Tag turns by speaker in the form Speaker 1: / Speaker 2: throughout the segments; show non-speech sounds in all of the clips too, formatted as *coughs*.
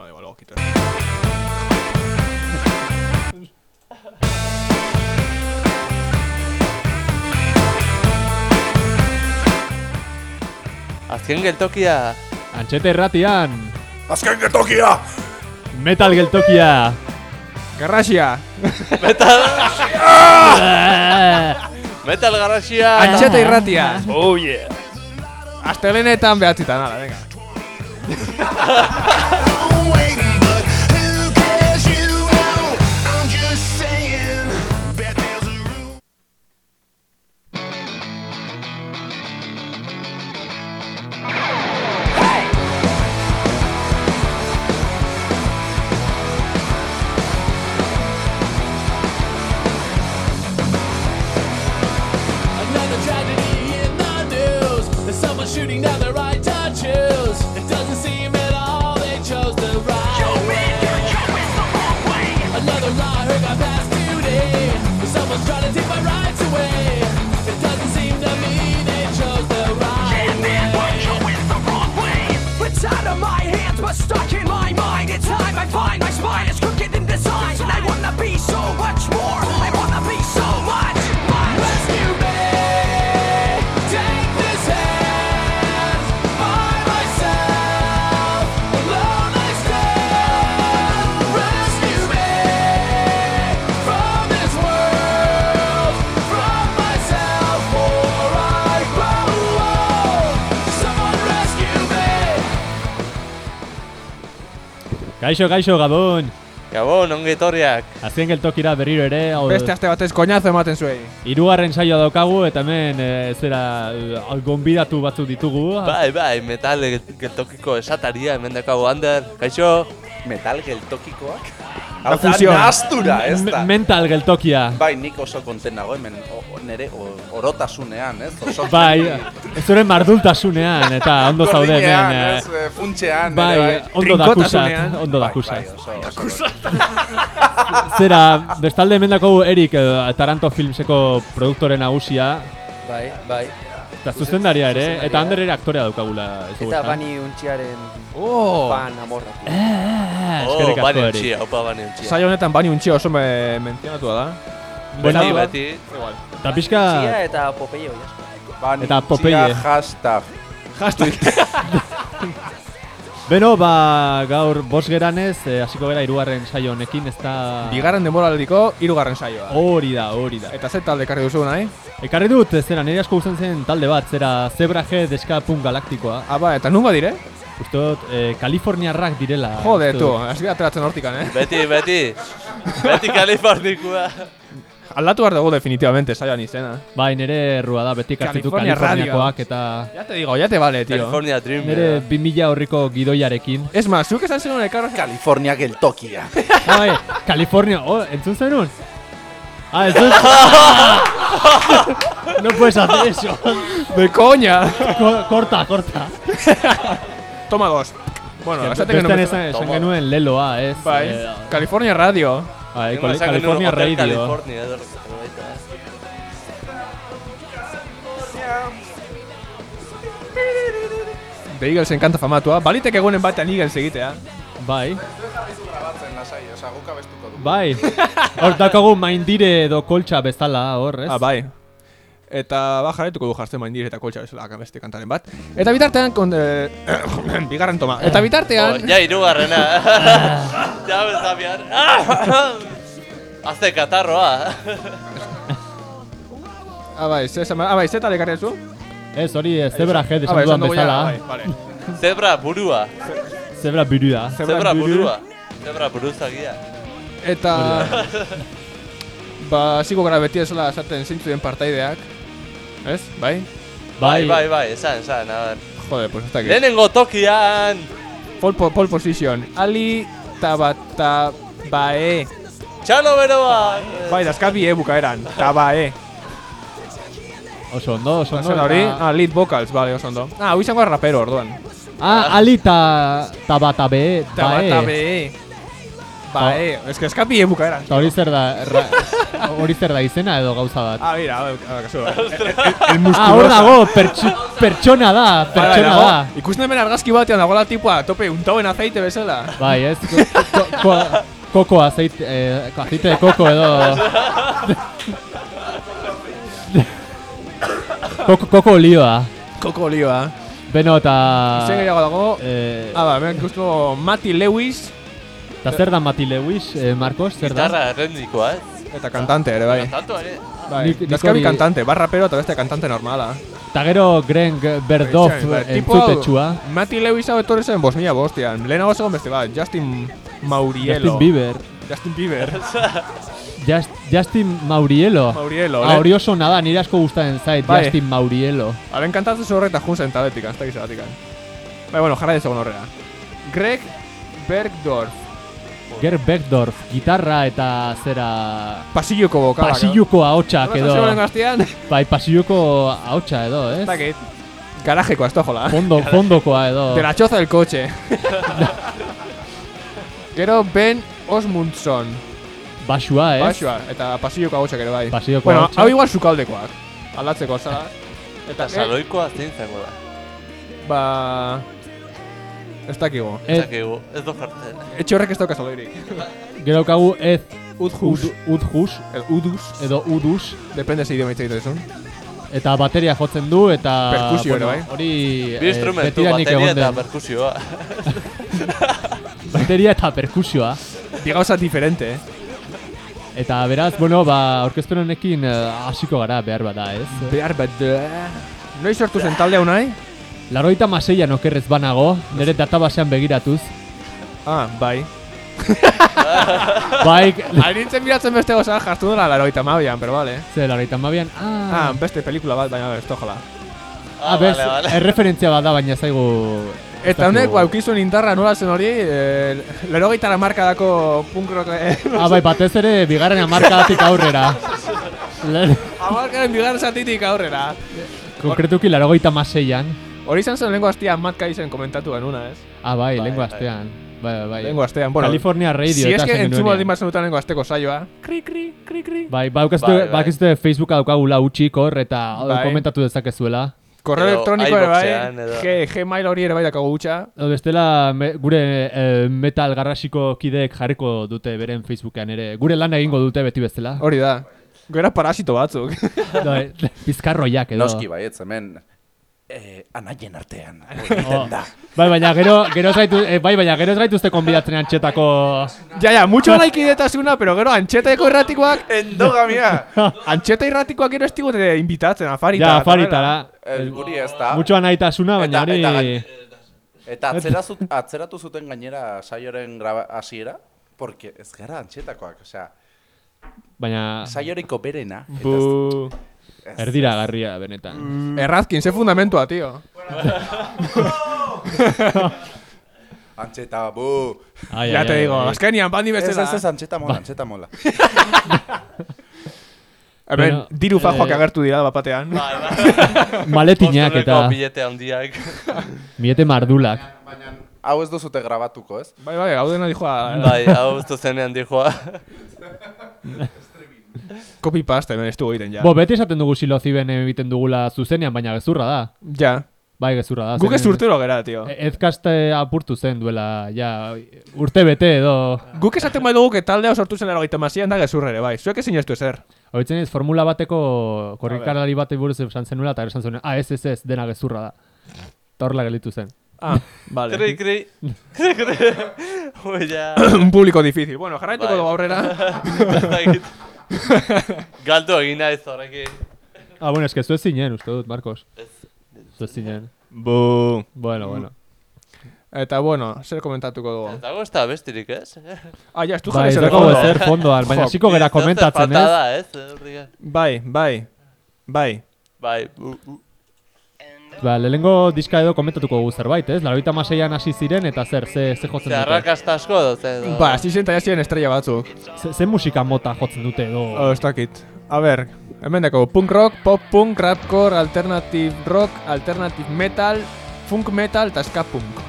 Speaker 1: Vale, vale, quito.
Speaker 2: Azken geltokia.
Speaker 3: Antxete erratian,
Speaker 1: Azken getokia!
Speaker 3: metal geltokia.
Speaker 1: Garrasia!
Speaker 2: Metal... *laughs* Metal garrasia.
Speaker 1: Antxeta irratia!
Speaker 2: Oh yeah.
Speaker 1: Astelenetan behatzitan, ala, venga. *laughs*
Speaker 3: Kaixo, kaixo, Gabon.
Speaker 2: Gabon, ongi etorriak.
Speaker 3: Azken geltokira berriro ere, hau,
Speaker 1: Beste aste batez koñazo ematen zuei.
Speaker 3: irugarren saioa daukagu, eta hemen, e, zera, e, gonbidatu batzuk ditugu.
Speaker 2: Bai, bai, metal gel- geltokiko esataria, hemen dakago Ander. Kaixo.
Speaker 4: Metal geltokikoak?
Speaker 1: La fusión.
Speaker 4: Nahaztura, ez da.
Speaker 3: M- mental geltokia.
Speaker 4: Bai, nik oso konten nago hemen, o, o- nere o, orotasunean, ez? Oso *laughs*
Speaker 3: Bai, ez zure mardultasunean, eta ondo zaude hemen.
Speaker 4: ez? Eh, Funtxean,
Speaker 3: Bai,
Speaker 4: nere
Speaker 3: ondo dakusat,
Speaker 1: Trinkotasunean.
Speaker 3: ondo
Speaker 4: Bai,
Speaker 3: dakusat.
Speaker 4: bai, oso, oso *laughs*
Speaker 3: Zera, bestalde hemen daukagu Erik eh, Taranto Filmseko produktore nagusia,
Speaker 5: Bai, bai.
Speaker 3: Eta zuzendaria ere, eta Ander ere aktorea daukagula.
Speaker 5: Eta bani untxiaren
Speaker 1: Oh!
Speaker 5: fan amorratu.
Speaker 3: Eh, eh,
Speaker 2: Oh,
Speaker 3: eskerrik
Speaker 2: bani
Speaker 3: asko
Speaker 2: untxia, opa bani untxia.
Speaker 1: Saio honetan bani untxia oso me mentzionatua da.
Speaker 3: Bueno,
Speaker 2: Beti, beti.
Speaker 3: eta pixka...
Speaker 5: Eta Popeio, jasko.
Speaker 4: Bani
Speaker 3: Eta Popeye.
Speaker 4: hashtag.
Speaker 1: Hashtag. *laughs*
Speaker 3: Beno, ba, gaur bos geranez, eh, hasiko gara irugarren saio honekin, ez da...
Speaker 1: Bigarren denboraldiko hirugarren saioa.
Speaker 3: Hori da, hori da.
Speaker 1: Eta ze talde ekarri duzu nahi?
Speaker 3: Ekarri dut, zera, nire asko gustatzen zen talde bat, zera Zebra Head Ska Punk Galaktikoa.
Speaker 1: Ah, ba, eta nunga dire?
Speaker 3: Uste dut, eh, Kaliforniarrak direla.
Speaker 1: Jode, tu, hasi ateratzen hortikan, eh?
Speaker 2: Beti, beti. Beti Kalifornikua.
Speaker 1: Aldatu behar dugu definitivamente saioan izena.
Speaker 3: Bai, nire errua da, beti kartzitu
Speaker 1: California
Speaker 3: Kaliforniakoak eta...
Speaker 1: Ya te digo, ya te vale, tío.
Speaker 2: California Dream.
Speaker 3: Nire 2000 horriko gidoiarekin.
Speaker 1: Es más, zuk esan zenuen ekarra
Speaker 4: California geltokia.
Speaker 3: Ah, bai, California, oh, entzun zenun? Ah, ez dut... *laughs* no puedes hacer eso.
Speaker 1: De coña.
Speaker 3: Co- corta, corta.
Speaker 1: Toma dos. Bueno, esate que no
Speaker 3: Bestean
Speaker 1: me...
Speaker 3: esan, esan
Speaker 2: Toma.
Speaker 3: genuen leloa, ez?
Speaker 1: Bai,
Speaker 3: Eh,
Speaker 1: California Radio.
Speaker 3: bai,
Speaker 2: Tengo
Speaker 3: Cali-
Speaker 2: esan genuen
Speaker 3: California
Speaker 2: Hotel
Speaker 3: Radio.
Speaker 2: California, edo zerbait, eh.
Speaker 1: De Eagles enkanta famatua. Balitek egunen batean Eagles egitea.
Speaker 3: Bai,
Speaker 4: Grabatzen lasai, oza, guk abestuko dugu.
Speaker 3: bai. Hor dakagu maindire edo koltsa bezala, hor, ez?
Speaker 1: Ah, bai. Eta ba jarraituko du jartzen main eta koltsa bezala beste kantaren bat. Eta bitartean kon, eh, *coughs* bigarren toma. Eta
Speaker 2: Oh,
Speaker 1: bitartean
Speaker 2: ja, irugarrena. *laughs* *laughs* ja, bezda bihar. *laughs* Azte katarroa.
Speaker 1: Ah, bai, ze esan- ah, bai, ze tal ekarri duzu?
Speaker 3: Ez, hori zebra head
Speaker 1: Ah,
Speaker 3: esan
Speaker 1: bai,
Speaker 3: duan
Speaker 1: dugu ja,
Speaker 3: bezala.
Speaker 1: bai.
Speaker 2: Zebra burua.
Speaker 3: Zebra burua.
Speaker 2: Zebra
Speaker 1: buru.
Speaker 2: burua. Zebra buruzagia.
Speaker 1: Eta *laughs* ba, hasiko gara beti esala esaten zeintzu den partaideak. Ez? Bai?
Speaker 2: Bai, bai, bai, esan, esan, a ver.
Speaker 1: Jode, pues ez dakit.
Speaker 2: Lehenengo tokian!
Speaker 1: Pole, po- pole position. Ali Tabata Bae.
Speaker 2: Txalo beroa!
Speaker 1: Bai, dazkabi e bukaeran. Tabae.
Speaker 3: Oso ondo, oso ondo.
Speaker 1: Zona hori?
Speaker 3: eta-
Speaker 1: Ah, lead vocals, vale, oso ondo. Ah, hau izango da rapero orduan.
Speaker 3: Ah, ali ta tabatabe,
Speaker 1: Tabata
Speaker 3: bae.
Speaker 1: Bae. Ba, eh, eske eskapi bukaera.
Speaker 3: Eta hori zer da, ra, *laughs* hori zer da izena edo gauza bat.
Speaker 1: Ah, mira, a kasu. *laughs* El, el, el
Speaker 3: Ah, hor
Speaker 1: musculosa.
Speaker 3: dago, pertsu, pertsona da, pertsona da.
Speaker 1: Ikusten hemen argazki batean dagoela tipua tope untauen aceite bezala.
Speaker 3: Bai, ez, ko, koko aceite, eh, aceite de koko edo... *laughs* koko, koko olioa.
Speaker 1: Koko olioa.
Speaker 3: Beno eta...
Speaker 1: Izen gehiago dago.
Speaker 3: Eh,
Speaker 1: Ah, ba, hemen ikustu Mati Lewis
Speaker 3: eta zer da Mati Lewis, eh, Marcos, zer da?
Speaker 2: Gitarra errendikoa, ez?
Speaker 1: eta kantante ere, bai.
Speaker 2: Tanto ere.
Speaker 1: Bai,
Speaker 3: Nik- nik
Speaker 1: Dauzkabi
Speaker 3: hori-
Speaker 1: kantante, bar rapero eta beste kantante normala.
Speaker 3: Eta gero Greg Berdov
Speaker 1: Bai, hau,
Speaker 3: entzutetxua.
Speaker 1: Mati Lewis hau etorri zen bosnia bostian. Lehenago zegoen beste bat, Justin Maurielo.
Speaker 3: Justin Bieber.
Speaker 1: Justin Bieber. *laughs*
Speaker 3: Just, Justin Maurielo.
Speaker 1: Maurielo,
Speaker 3: Ah, hori oso nada, nire asko gustatzen zait,
Speaker 1: Bai.
Speaker 3: Justin Maurielo.
Speaker 1: Haren kantatzen zu horreta jun zen taletik, ez dakiz agatik. Bai, bueno, jarra dezagun horrela. Greg Bergdorf.
Speaker 3: Ger Beckdorf, gitarra eta zera...
Speaker 1: Pasilloko bokalak.
Speaker 3: Pasilluko ahotsak
Speaker 1: edo.
Speaker 3: Bai, pasilluko ahotsa edo, ez?
Speaker 1: Dakit. Garajekoa, ez tojola.
Speaker 3: Fondo, fondokoa edo...
Speaker 1: De la choza del coche. *laughs* Gero Ben Osmundson.
Speaker 3: Basua, ez?
Speaker 1: Basua, eta pasilloko ahotsak ere bai.
Speaker 3: Pasilloko
Speaker 1: bueno,
Speaker 3: ahotsak.
Speaker 1: hau igual sukaldekoak. Aldatzeko, zara.
Speaker 2: Eta
Speaker 1: eh,
Speaker 2: saloikoa zein zango da.
Speaker 1: Ba... Ez dakigu.
Speaker 3: Ez,
Speaker 2: Zakigu, ez do jartzen.
Speaker 1: Etxe horrek ez dauka saloirik. *laughs*
Speaker 3: gero kaugu ez
Speaker 1: Udhus.
Speaker 3: ud, udhus
Speaker 1: El Udus.
Speaker 3: edo udus
Speaker 1: Depende ze idioma hitz egiten duzun.
Speaker 3: eta bateria jotzen du eta...
Speaker 1: Perkusio ere, bai.
Speaker 3: Hori...
Speaker 2: Bi
Speaker 3: eh,
Speaker 2: instrumentu,
Speaker 3: betiranik
Speaker 2: bateria eta perkusioa. *laughs*
Speaker 3: Bateria eta perkusioa.
Speaker 1: Bi gauza diferente, eh?
Speaker 3: Eta beraz, bueno, ba, orkespen honekin eh, hasiko gara behar bada, ez?
Speaker 1: Behar bat da. Noiz sortu zen talde hau nahi?
Speaker 3: Laroita maseian okerrez banago, nire databasean begiratuz.
Speaker 1: Ah, bai. *laughs*
Speaker 3: Bai,
Speaker 1: Arintzen biratzen beste goza jartu dela laroita mabian, pero vale.
Speaker 3: ze, laroita mabian,
Speaker 1: Ah,
Speaker 3: ah,
Speaker 1: beste pelikula bat, baina ez tojola.
Speaker 3: ah, bez,
Speaker 2: vale, vale.
Speaker 3: erreferentzia bat da, baina zaigu...
Speaker 1: Eta honek, ba, eukizun indarra nola zen hori, eh, lero gaitara markadako punk rock... Eh, *laughs*
Speaker 3: Ah, bai, batez ere, bigarren amarkadatik aurrera. *laughs*
Speaker 1: Amarkaren bigarren zatitik aurrera.
Speaker 3: Konkretuki larogeita maseian.
Speaker 1: Hori izan zen lehenko astia Matt Kaisen komentatu genuna, ez?
Speaker 3: Ah, bai,
Speaker 2: Bai,
Speaker 3: lengua
Speaker 2: bai.
Speaker 3: astean. Bai, bai, bai.
Speaker 1: Lehenko astean, bueno.
Speaker 3: California Radio
Speaker 1: Si eske
Speaker 3: esan
Speaker 1: entzun baldin bat zenutan lehenko asteko saioa. Kri, kri, kri, kri.
Speaker 3: Bai, baukazte,
Speaker 2: Bai,
Speaker 3: bai,
Speaker 2: bai.
Speaker 3: Facebooka daukagula utxik hor eta
Speaker 1: Bai.
Speaker 3: komentatu dezakezuela.
Speaker 1: Korreo elektroniko ere bai, Gmail hori ere bai dakago gutxa.
Speaker 3: Bestela me, gure eh, metal garrasiko kideek jarriko dute beren Facebookean ere. Gure lan egingo dute beti bezala.
Speaker 1: Hori da. Gera parasito batzuk. *laughs*
Speaker 3: Bai, Bizkarroiak edo.
Speaker 4: Noski baietz hemen. Eh, anaien artean. *laughs*
Speaker 3: Oh. Bai, baina gero, gero ez gaitu, eh, bai, baina gero ez gaituzte konbidatzen antxetako...
Speaker 1: ja, ja, mucho nahi detasuna, pero gero antxeteko irratikoak, *laughs*
Speaker 4: Endogamia! *laughs*
Speaker 1: antxeta irratikoak gero ez digute invitatzen, afarita.
Speaker 3: Ja,
Speaker 1: eta
Speaker 3: afaritara.
Speaker 4: El guri ez da.
Speaker 3: Mucho anaitasuna, baina
Speaker 4: Eta-
Speaker 3: hori...
Speaker 4: eta- Eta atzera zut, atzeratu zuten gainera saioren graba hasiera, porque ez gara antxetakoak, osea,
Speaker 3: Baina
Speaker 4: saioriko berena. eta
Speaker 1: Bu...
Speaker 4: ez-
Speaker 3: erdira garria, benetan.
Speaker 1: Mm, Errazkin, ze fundamentua, tío. *laughs*
Speaker 4: Antxeta, bu!
Speaker 3: Ai,
Speaker 1: Ya
Speaker 3: ai,
Speaker 1: te
Speaker 3: ai,
Speaker 1: digo, azkenian bandi
Speaker 4: Ez,
Speaker 1: bezala.
Speaker 4: ez, ez, antxeta mola, antxeta mola. *laughs*
Speaker 1: Hemen, diru fajoak
Speaker 3: eh,
Speaker 1: agertu dira bapatean.
Speaker 2: Bai, bai. *laughs*
Speaker 3: Maletinak eta
Speaker 2: billete handiak.
Speaker 3: miete mardulak.
Speaker 4: Baina hau ez duzute grabatuko, ez?
Speaker 1: Bai, bai, hau dena dijoa.
Speaker 2: bai, hau ustu zenean dijoa.
Speaker 1: Copy paste, hemen ez dugu egiten ja.
Speaker 3: Bo, beti esaten dugu siloziben egiten dugula zuzenean, baina gezurra da.
Speaker 1: Ja.
Speaker 3: Bai, gezurra da.
Speaker 1: Guk ez urtero gera, tío.
Speaker 3: E- Ezkaste apurtu zen duela, ja, urte bete edo...
Speaker 1: Guk esaten bai dugu que taldea sortu zen laro da gezurre ere, bai. Zuek ezin estu ezer.
Speaker 3: Horitzen ez, formula bateko korrikalari bate buruz esan zenula, eta esan zuen, ah, ez, ez, ez, dena gezurra da. Eta horrela gelditu zen.
Speaker 1: Ah, vale. *laughs*
Speaker 2: Hoi, ja.
Speaker 1: Un público difícil. Bueno, jarraituko
Speaker 2: Bai.
Speaker 1: dugu aurrera. *laughs*
Speaker 2: Galdu egin naiz horrekin.
Speaker 3: Ah, bueno, eske zu ez zinen, uste dut, Marcos.
Speaker 2: Ez.
Speaker 3: Zu ez zinen.
Speaker 1: Bu.
Speaker 3: Bueno, bueno.
Speaker 1: Eta bueno, zer komentatuko dugu.
Speaker 2: Ez dago ez da bestirik, ez?
Speaker 1: Ah, ja, estu
Speaker 3: Bai,
Speaker 1: jarri
Speaker 3: ez
Speaker 1: zer
Speaker 3: dago
Speaker 1: dago.
Speaker 3: ezer fondoan, baina
Speaker 1: Jo, *laughs*
Speaker 3: hasiko gera komentatzen, ez?
Speaker 2: da, ez?
Speaker 1: Bai, bai. Bai.
Speaker 2: Bai, bu, bu.
Speaker 3: Ba, lehenengo diska edo komentatuko dugu zerbait, ez? Laroita maseian hasi ziren, eta zer, ze, ze jotzen
Speaker 2: Ze
Speaker 3: dute?
Speaker 2: arrakasta asko edo, ze edo.
Speaker 1: Ba, hasi zen taia ziren estrella batzuk.
Speaker 3: Ze, ze musika mota jotzen dute edo?
Speaker 1: Oh, ez dakit. A ber, hemen dako punk rock, pop punk, rapcore, alternative rock, alternative metal, funk metal eta ska punk.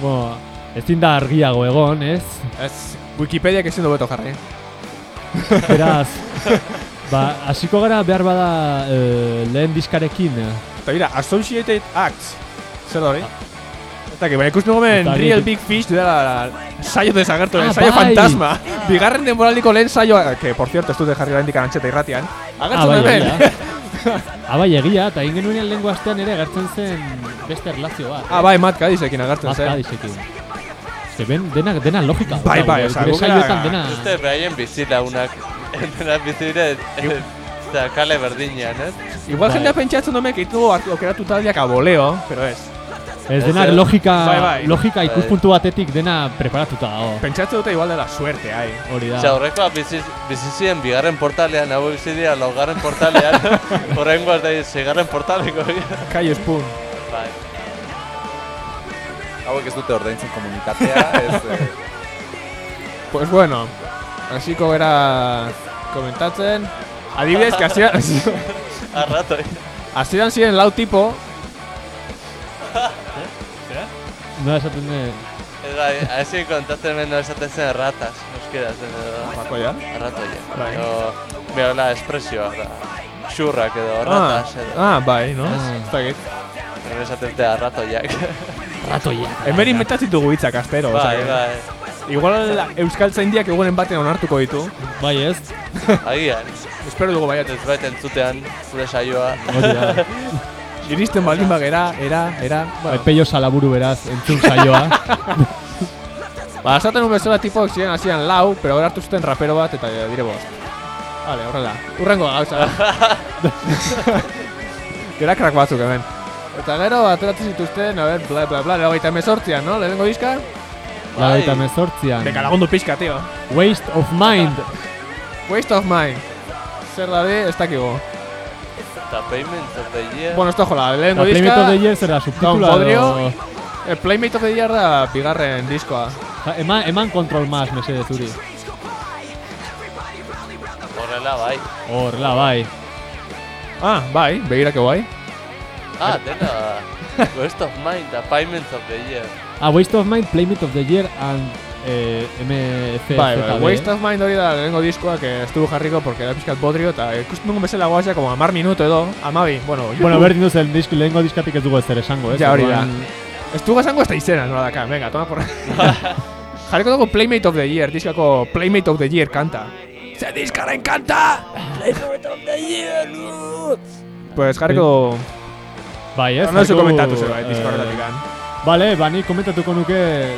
Speaker 3: Bo, Ezin da argiago egon, ez?
Speaker 1: Ez, Wikipediak ezin du beto jarri.
Speaker 3: Beraz, *laughs* ba, hasiko gara behar bada eh, lehen diskarekin. Eh.
Speaker 1: Eta mira, Associated Acts. Zer da hori? Eta que, baina ikusten gomen Real Big Fish dela saio desagertu,
Speaker 3: Ah,
Speaker 1: saio
Speaker 3: bai.
Speaker 1: fantasma. Bigarren denboraldiko lehen saioa, que por cierto, ez dute jarri oraindik antxeta irratian.
Speaker 3: Ah,
Speaker 1: Agertzen
Speaker 3: bai,
Speaker 1: hemen.
Speaker 3: ah, bai, egia, eta egin genuen lehengo astean ere gertzen zen beste erlazio bat.
Speaker 1: Ah, bai, Matt Cadisekin agertzen zen.
Speaker 3: kadisekin. Ze ben, dena, dena logika.
Speaker 1: Bai, bai,
Speaker 3: eh,
Speaker 1: osea,
Speaker 3: gure saioetan dena...
Speaker 2: Uste *laughs* eta kale berdinean, ez?
Speaker 1: Igual
Speaker 3: Bai.
Speaker 1: jendea pentsatzen domek ditugu aukeratu taldeak a boleo, pero ez.
Speaker 3: Ez dena
Speaker 2: Ez,
Speaker 3: logika,
Speaker 1: Bai, bai.
Speaker 3: logika ikuspuntu batetik dena preparatuta dago.
Speaker 1: Pentsatzen dute igual dela suerte, ai.
Speaker 3: Hori da.
Speaker 2: Osea, horrekoa bizi, bizi ziren bigarren portalean, hau bizi dira laugarren portalean, *laughs* horrengo ez da zigarren portaleko.
Speaker 1: Kai Spoon.
Speaker 2: bai.
Speaker 4: Hauek ez dute ordaintzen komunitatea, ez... Eh,
Speaker 1: Pues bueno, hasiko gara komentatzen. Adibidez, que hasieran, *laughs*
Speaker 2: Arrato,
Speaker 1: hasieran ziren lau tipo, *laughs*
Speaker 3: No esaten de...
Speaker 2: Ez bai, hasi kontatzen hemen no esaten zen ratas, euskera zen edo.
Speaker 1: bako ja.
Speaker 2: Arratoia.
Speaker 1: Bai.
Speaker 2: Edo, behola espresioa da. Xurrak edo
Speaker 1: Ah,
Speaker 2: ratas edo.
Speaker 1: ah, bai, no?
Speaker 3: Ah.
Speaker 1: Ez dakit.
Speaker 2: Hemen esaten dute arratoiak.
Speaker 3: Ratoia.
Speaker 1: Hemen *laughs* inventatzen ditugu hitzak astero,
Speaker 2: bai, bai.
Speaker 1: Igual Euskal Zaindiak egunen batean onartuko ditu.
Speaker 3: Bai ez?
Speaker 2: Agian,
Speaker 1: Espero dugu baiat.
Speaker 2: ez bait entzutean zure saioa. *laughs*
Speaker 1: Iristen baldin bagera, era, era.
Speaker 3: Bai,
Speaker 1: Bueno,
Speaker 3: peio salaburu beraz, entzun saioa. *laughs*
Speaker 1: ba, esaten un bezala tipo ziren hasian lau, pero gero hartu zuten rapero bat eta eh, dire bost. Vale, horrela. Urrengo gauza. *laughs* Gerakrak batzuk hemen. Eta gero ateratzen zituzten, a ver, bla, bla, bla, lehogeita emezortzian, no? Lehenengo diska?
Speaker 3: Lagoita mezortzian.
Speaker 1: Deka lagundu pixka, tío.
Speaker 3: Waste of mind.
Speaker 1: Waste of mind. Zer da ez dakigu.
Speaker 2: Eta Payment of the Year.
Speaker 1: Bueno, esto jola,
Speaker 3: La
Speaker 1: lehenengo
Speaker 3: Playmate of the
Speaker 1: diska,
Speaker 3: Year zer da, subtitula edo...
Speaker 1: el Playmate of the Year da bigarren diskoa.
Speaker 3: Ja, Eman, eman kontrol mas, mesede zuri.
Speaker 2: Horrela, bai.
Speaker 3: Horrela, bai.
Speaker 1: Ah, bai, begira que guai.
Speaker 2: Ah, dena. Waste of Mind, the Payment of the Year.
Speaker 3: Ah, Waste of Mind, Playmate of the Year, and eh, MFZB.
Speaker 1: Bai, bai, Waste of Mind hori da lehenengo diskoa que estuvo jarriko porque da pizkat bodrio eta ikusten dugun bezala guazia como amar minuto edo, amabi, bueno,
Speaker 3: Bueno, berdin duzen, disk, lehengo diskatik ez dugu ez esango, ez?
Speaker 1: Ja, hori da.
Speaker 3: Orduan,
Speaker 1: Estuvo esango esta izena, nola daka, venga, toma por... *laughs* Jarriko dugu Playmate of the Year, diskako Playmate of the Year kanta. Ze diskaren kanta! Playmate of the Year, Pues jarriko...
Speaker 3: Bai, ez?
Speaker 1: No, no zu
Speaker 3: jarriko,
Speaker 1: komentatu
Speaker 3: eh, Bale, ba, ni komentatuko nuke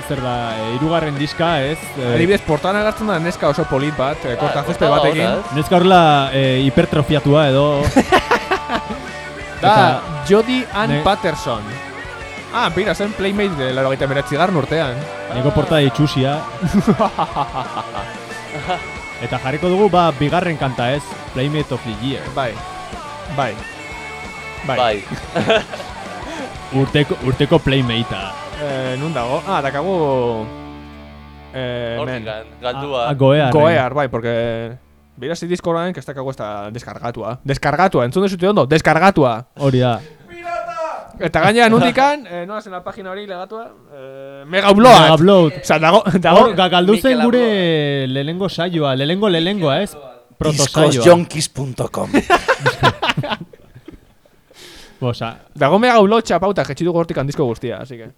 Speaker 3: zer da, e, irugarren diska, ez? Eh,
Speaker 1: Adibidez, portan agertzen da neska oso polit bat, eh, korta zespe
Speaker 2: portada
Speaker 1: batekin.
Speaker 3: Neska horrela e, hipertrofiatua edo... *laughs*
Speaker 1: Da,
Speaker 3: Eta-
Speaker 1: Jodie Ann
Speaker 3: Ne-
Speaker 1: Patterson. Ah, bera, zen Playmate de laro gaita meretzigarren urtean.
Speaker 3: Neko portada itxusia. *laughs* Eta jarriko dugu, ba, bigarren kanta ez, Playmate of the Year.
Speaker 1: Bai. Bai. Bai.
Speaker 2: Bai. *laughs*
Speaker 3: Urteko, urteko Playmatea.
Speaker 1: Eh, nun dago? Ah, dakagu... Eh, men.
Speaker 2: Galdua.
Speaker 3: Ah, goear.
Speaker 1: Goear, bai, porque... Bira si disko orain, que ez dakagu ez da deskargatua. Deskargatua, entzun dezute ondo, deskargatua.
Speaker 3: Hori da.
Speaker 1: Eta gainera nundikan, eh, nola zen la página hori legatua, eh, mega upload.
Speaker 3: Mega upload.
Speaker 1: Osa, dago, dago,
Speaker 3: Hor, ga- galdu zen
Speaker 5: Mikel
Speaker 3: gure lehenengo saioa, lehenengo lehenengoa, ez? Proto saioa. *laughs*
Speaker 4: Discosjonkies.com
Speaker 3: Osa,
Speaker 1: dago mega upload txapauta, jetxi dugu hortik handizko guztia, así que...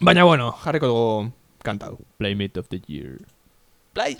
Speaker 1: Baina, bueno, jarriko dugu kantau.
Speaker 3: Playmate of the Year.
Speaker 2: Play.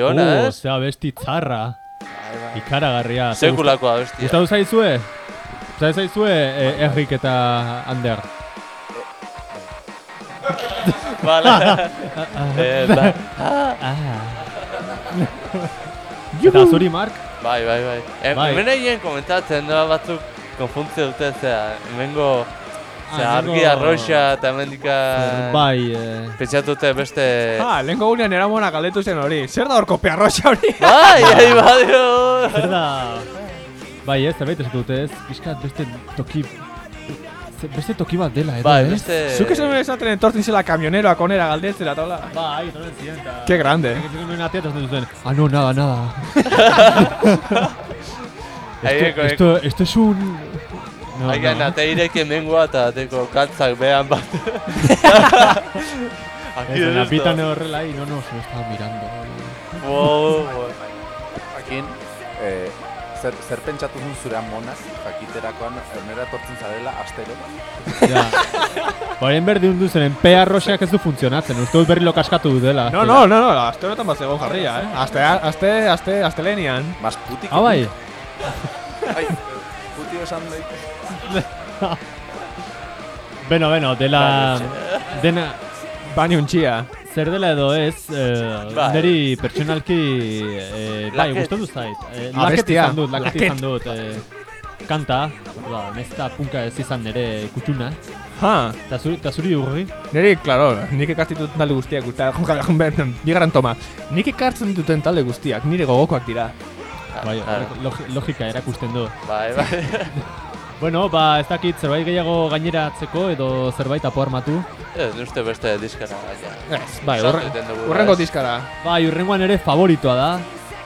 Speaker 2: Abesti ona,
Speaker 3: Oh,
Speaker 2: ez?
Speaker 3: zea besti txarra. Ikaragarria.
Speaker 2: Sekulako abestia.
Speaker 3: Gustatu zaizue? Gustatu zaizue eh, Errik eta Ander? *laughs*
Speaker 2: Vale. *laughs* eh, ba, *laughs*
Speaker 3: Eta zuri, Mark?
Speaker 2: bai, bai, bai. Eh,
Speaker 3: Bai.
Speaker 2: Hemen egin komentatzen da batzuk konfuntzio dute, zera, hemengo... Zera,
Speaker 3: Ah,
Speaker 2: argi arroxa eta hemendika...
Speaker 3: Bai, eh,
Speaker 2: Pentsatute beste...
Speaker 1: Ah, lehenko gunean eramona galdetu zen hori. Zer da horko pearroxa hori? *laughs*
Speaker 2: Bai, ahi badio!
Speaker 3: zer da... Bai, ez, zerbait ez dute ez, pixkat beste toki... ze- Beste toki bat dela, edo,
Speaker 2: Bai,
Speaker 3: ez?
Speaker 2: beste...
Speaker 1: Zuk esan nuen esaten entortzen zela kamioneroak onera galdetzera eta hola.
Speaker 3: Bai, tonen ziren, eta...
Speaker 1: Qué grande.
Speaker 3: Egiten nuen atea eta esaten zuten, ah, no, nada, nada. *laughs* Esto, esto, esto es un... No,
Speaker 2: Aigan,
Speaker 3: no.
Speaker 2: ate ireke mengoa eta ateko kaltzak behan bat. *laughs* Aquí
Speaker 3: Ez,
Speaker 2: esto.
Speaker 3: napitan horrela y no nos lo estaba mirando.
Speaker 2: Wow, wow.
Speaker 4: Jakin, eh, zer, zer pentsatu zuen zure amonak, jakiterakoan ernera etortzen zarela astero.
Speaker 3: Ja. Horien berdi hundu zen, P arroxeak ez du funtzionatzen, uste dut berri lo kaskatu dutela.
Speaker 1: No, no, no, no, aste honetan bat zegoen jarria, eh? Aste, aste, aste, aste lehenian.
Speaker 4: Mas putik.
Speaker 3: Ah, bai.
Speaker 4: Ai, puti esan daik. *laughs*
Speaker 3: Beno, beno, dela... Dena...
Speaker 1: Bani untxia.
Speaker 3: Zer dela edo ez, eh,
Speaker 2: Bai.
Speaker 3: niri pertsonalki, eh, bai,
Speaker 2: Laket.
Speaker 3: gustatu zait. Eh, laket izan dut, laket izan dut. Eh, kanta, ba, nesta punka ez izan nire kutxuna.
Speaker 1: Ha,
Speaker 3: Eta zuri, ta zuri urri.
Speaker 1: niri, klaro, nik ekartitut talde guztiak, usta, *laughs* bigarren toma. Nik ekartzen duten talde guztiak, nire gogokoak dira.
Speaker 3: Bai, logika erakusten du.
Speaker 2: Bai, bai. *laughs*
Speaker 3: Bueno, ba, ez dakit zerbait gehiago gaineratzeko edo zerbait apo armatu.
Speaker 2: Ez, uste beste diskara gaina.
Speaker 1: Ez, bai, urre, urrengo diskara.
Speaker 3: Bai, urrengoan ere favoritoa da.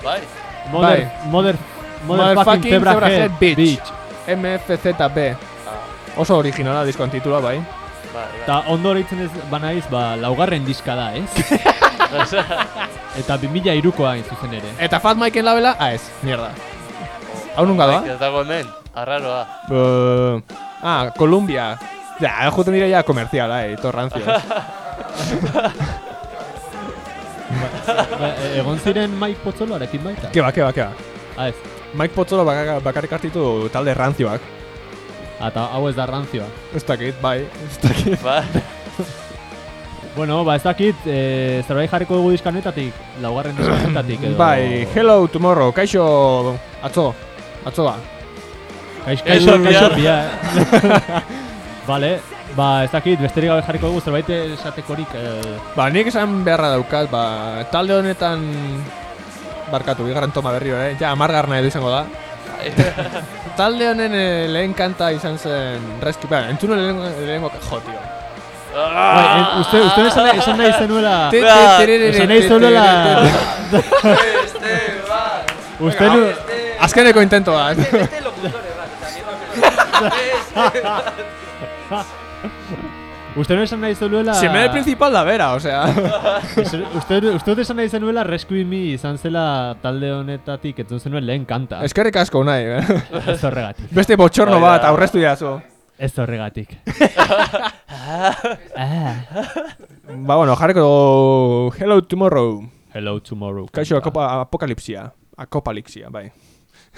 Speaker 2: Bai.
Speaker 3: Mother,
Speaker 1: Bai.
Speaker 3: mother, mother, fucking zebra
Speaker 1: Zebrahead
Speaker 3: head,
Speaker 1: Beach.
Speaker 3: beach.
Speaker 1: MFZB.
Speaker 2: Ah,
Speaker 1: Oso originala diskoan titula, bai.
Speaker 2: bai, bai.
Speaker 3: Eta ondo horitzen ez banaiz, ba, laugarren diska da, ez? *laughs* Eta 2000 irukoa hain zuzen ere.
Speaker 1: Eta Fat Mike'en labela, ah ez, mierda. Hau nunga doa?
Speaker 2: Ez dago hemen, arraroa.
Speaker 1: Uh, ah, Columbia. Ja, juten dira ja komerziala, eh, torrantzio. *laughs*
Speaker 3: Ba, egon ziren Mike Pozzoloarekin baita?
Speaker 1: Keba, keba, keba.
Speaker 3: Ah, ez.
Speaker 1: Mike Pozzolo bakar, bakarrik hartitu talde ranzioak.
Speaker 3: Eta hau ez da ranzioa.
Speaker 1: Ez dakit, bai, ez dakit.
Speaker 2: Bai. *laughs*
Speaker 3: Bueno, ba ez dakit, e, zerbait jarriko dugu diskanetatik, laugarren diskanetatik edo...
Speaker 1: Bai, hello tomorrow, kaixo, atzo, atzo da.
Speaker 3: Kaix,
Speaker 2: Kaixo,
Speaker 3: kaixo,
Speaker 2: bihar. *laughs*
Speaker 3: Vale, ba ez dakit, besterik gabe jarriko dugu zerbait esatekorik... Eh,
Speaker 1: Ba, nik esan beharra daukat, ba, talde honetan barkatu, bigarren toma berri eh? ja, amargarna edo izango da. *laughs* talde honen eh, lehen kanta izan zen Rescue, ba, entzun lehen, lehengo, jo, tio.
Speaker 3: bai, eh, uste, uste esan, nahi- esan nahi zenuela...
Speaker 2: Ba,
Speaker 1: ti- tiriri-
Speaker 3: Esan nahi zenuela... *laughs*
Speaker 2: Esteban!
Speaker 3: Uste nu...
Speaker 1: Azkeneko intentoa.
Speaker 5: Este locutore bat, eta nire
Speaker 3: Uste nu esan nahi zenuela...
Speaker 1: Si me el principal da bera, osea.
Speaker 3: Uste, uste, uste dut esan nahi zenuela Rescue Me izan zela talde honetatik entzun zenuen lehen kanta.
Speaker 1: Eskerrik asko nahi, eh?
Speaker 3: Ez horregatik.
Speaker 1: Beste botxorno
Speaker 2: da.
Speaker 1: bat aurreztu jazu.
Speaker 3: Ez horregatik. ah. *laughs*
Speaker 1: Ba, bueno, jarriko dugu Hello Tomorrow.
Speaker 3: Hello tomorrow.
Speaker 1: Kaixo, akopa, apokalipsia. Akopalipsia, bai.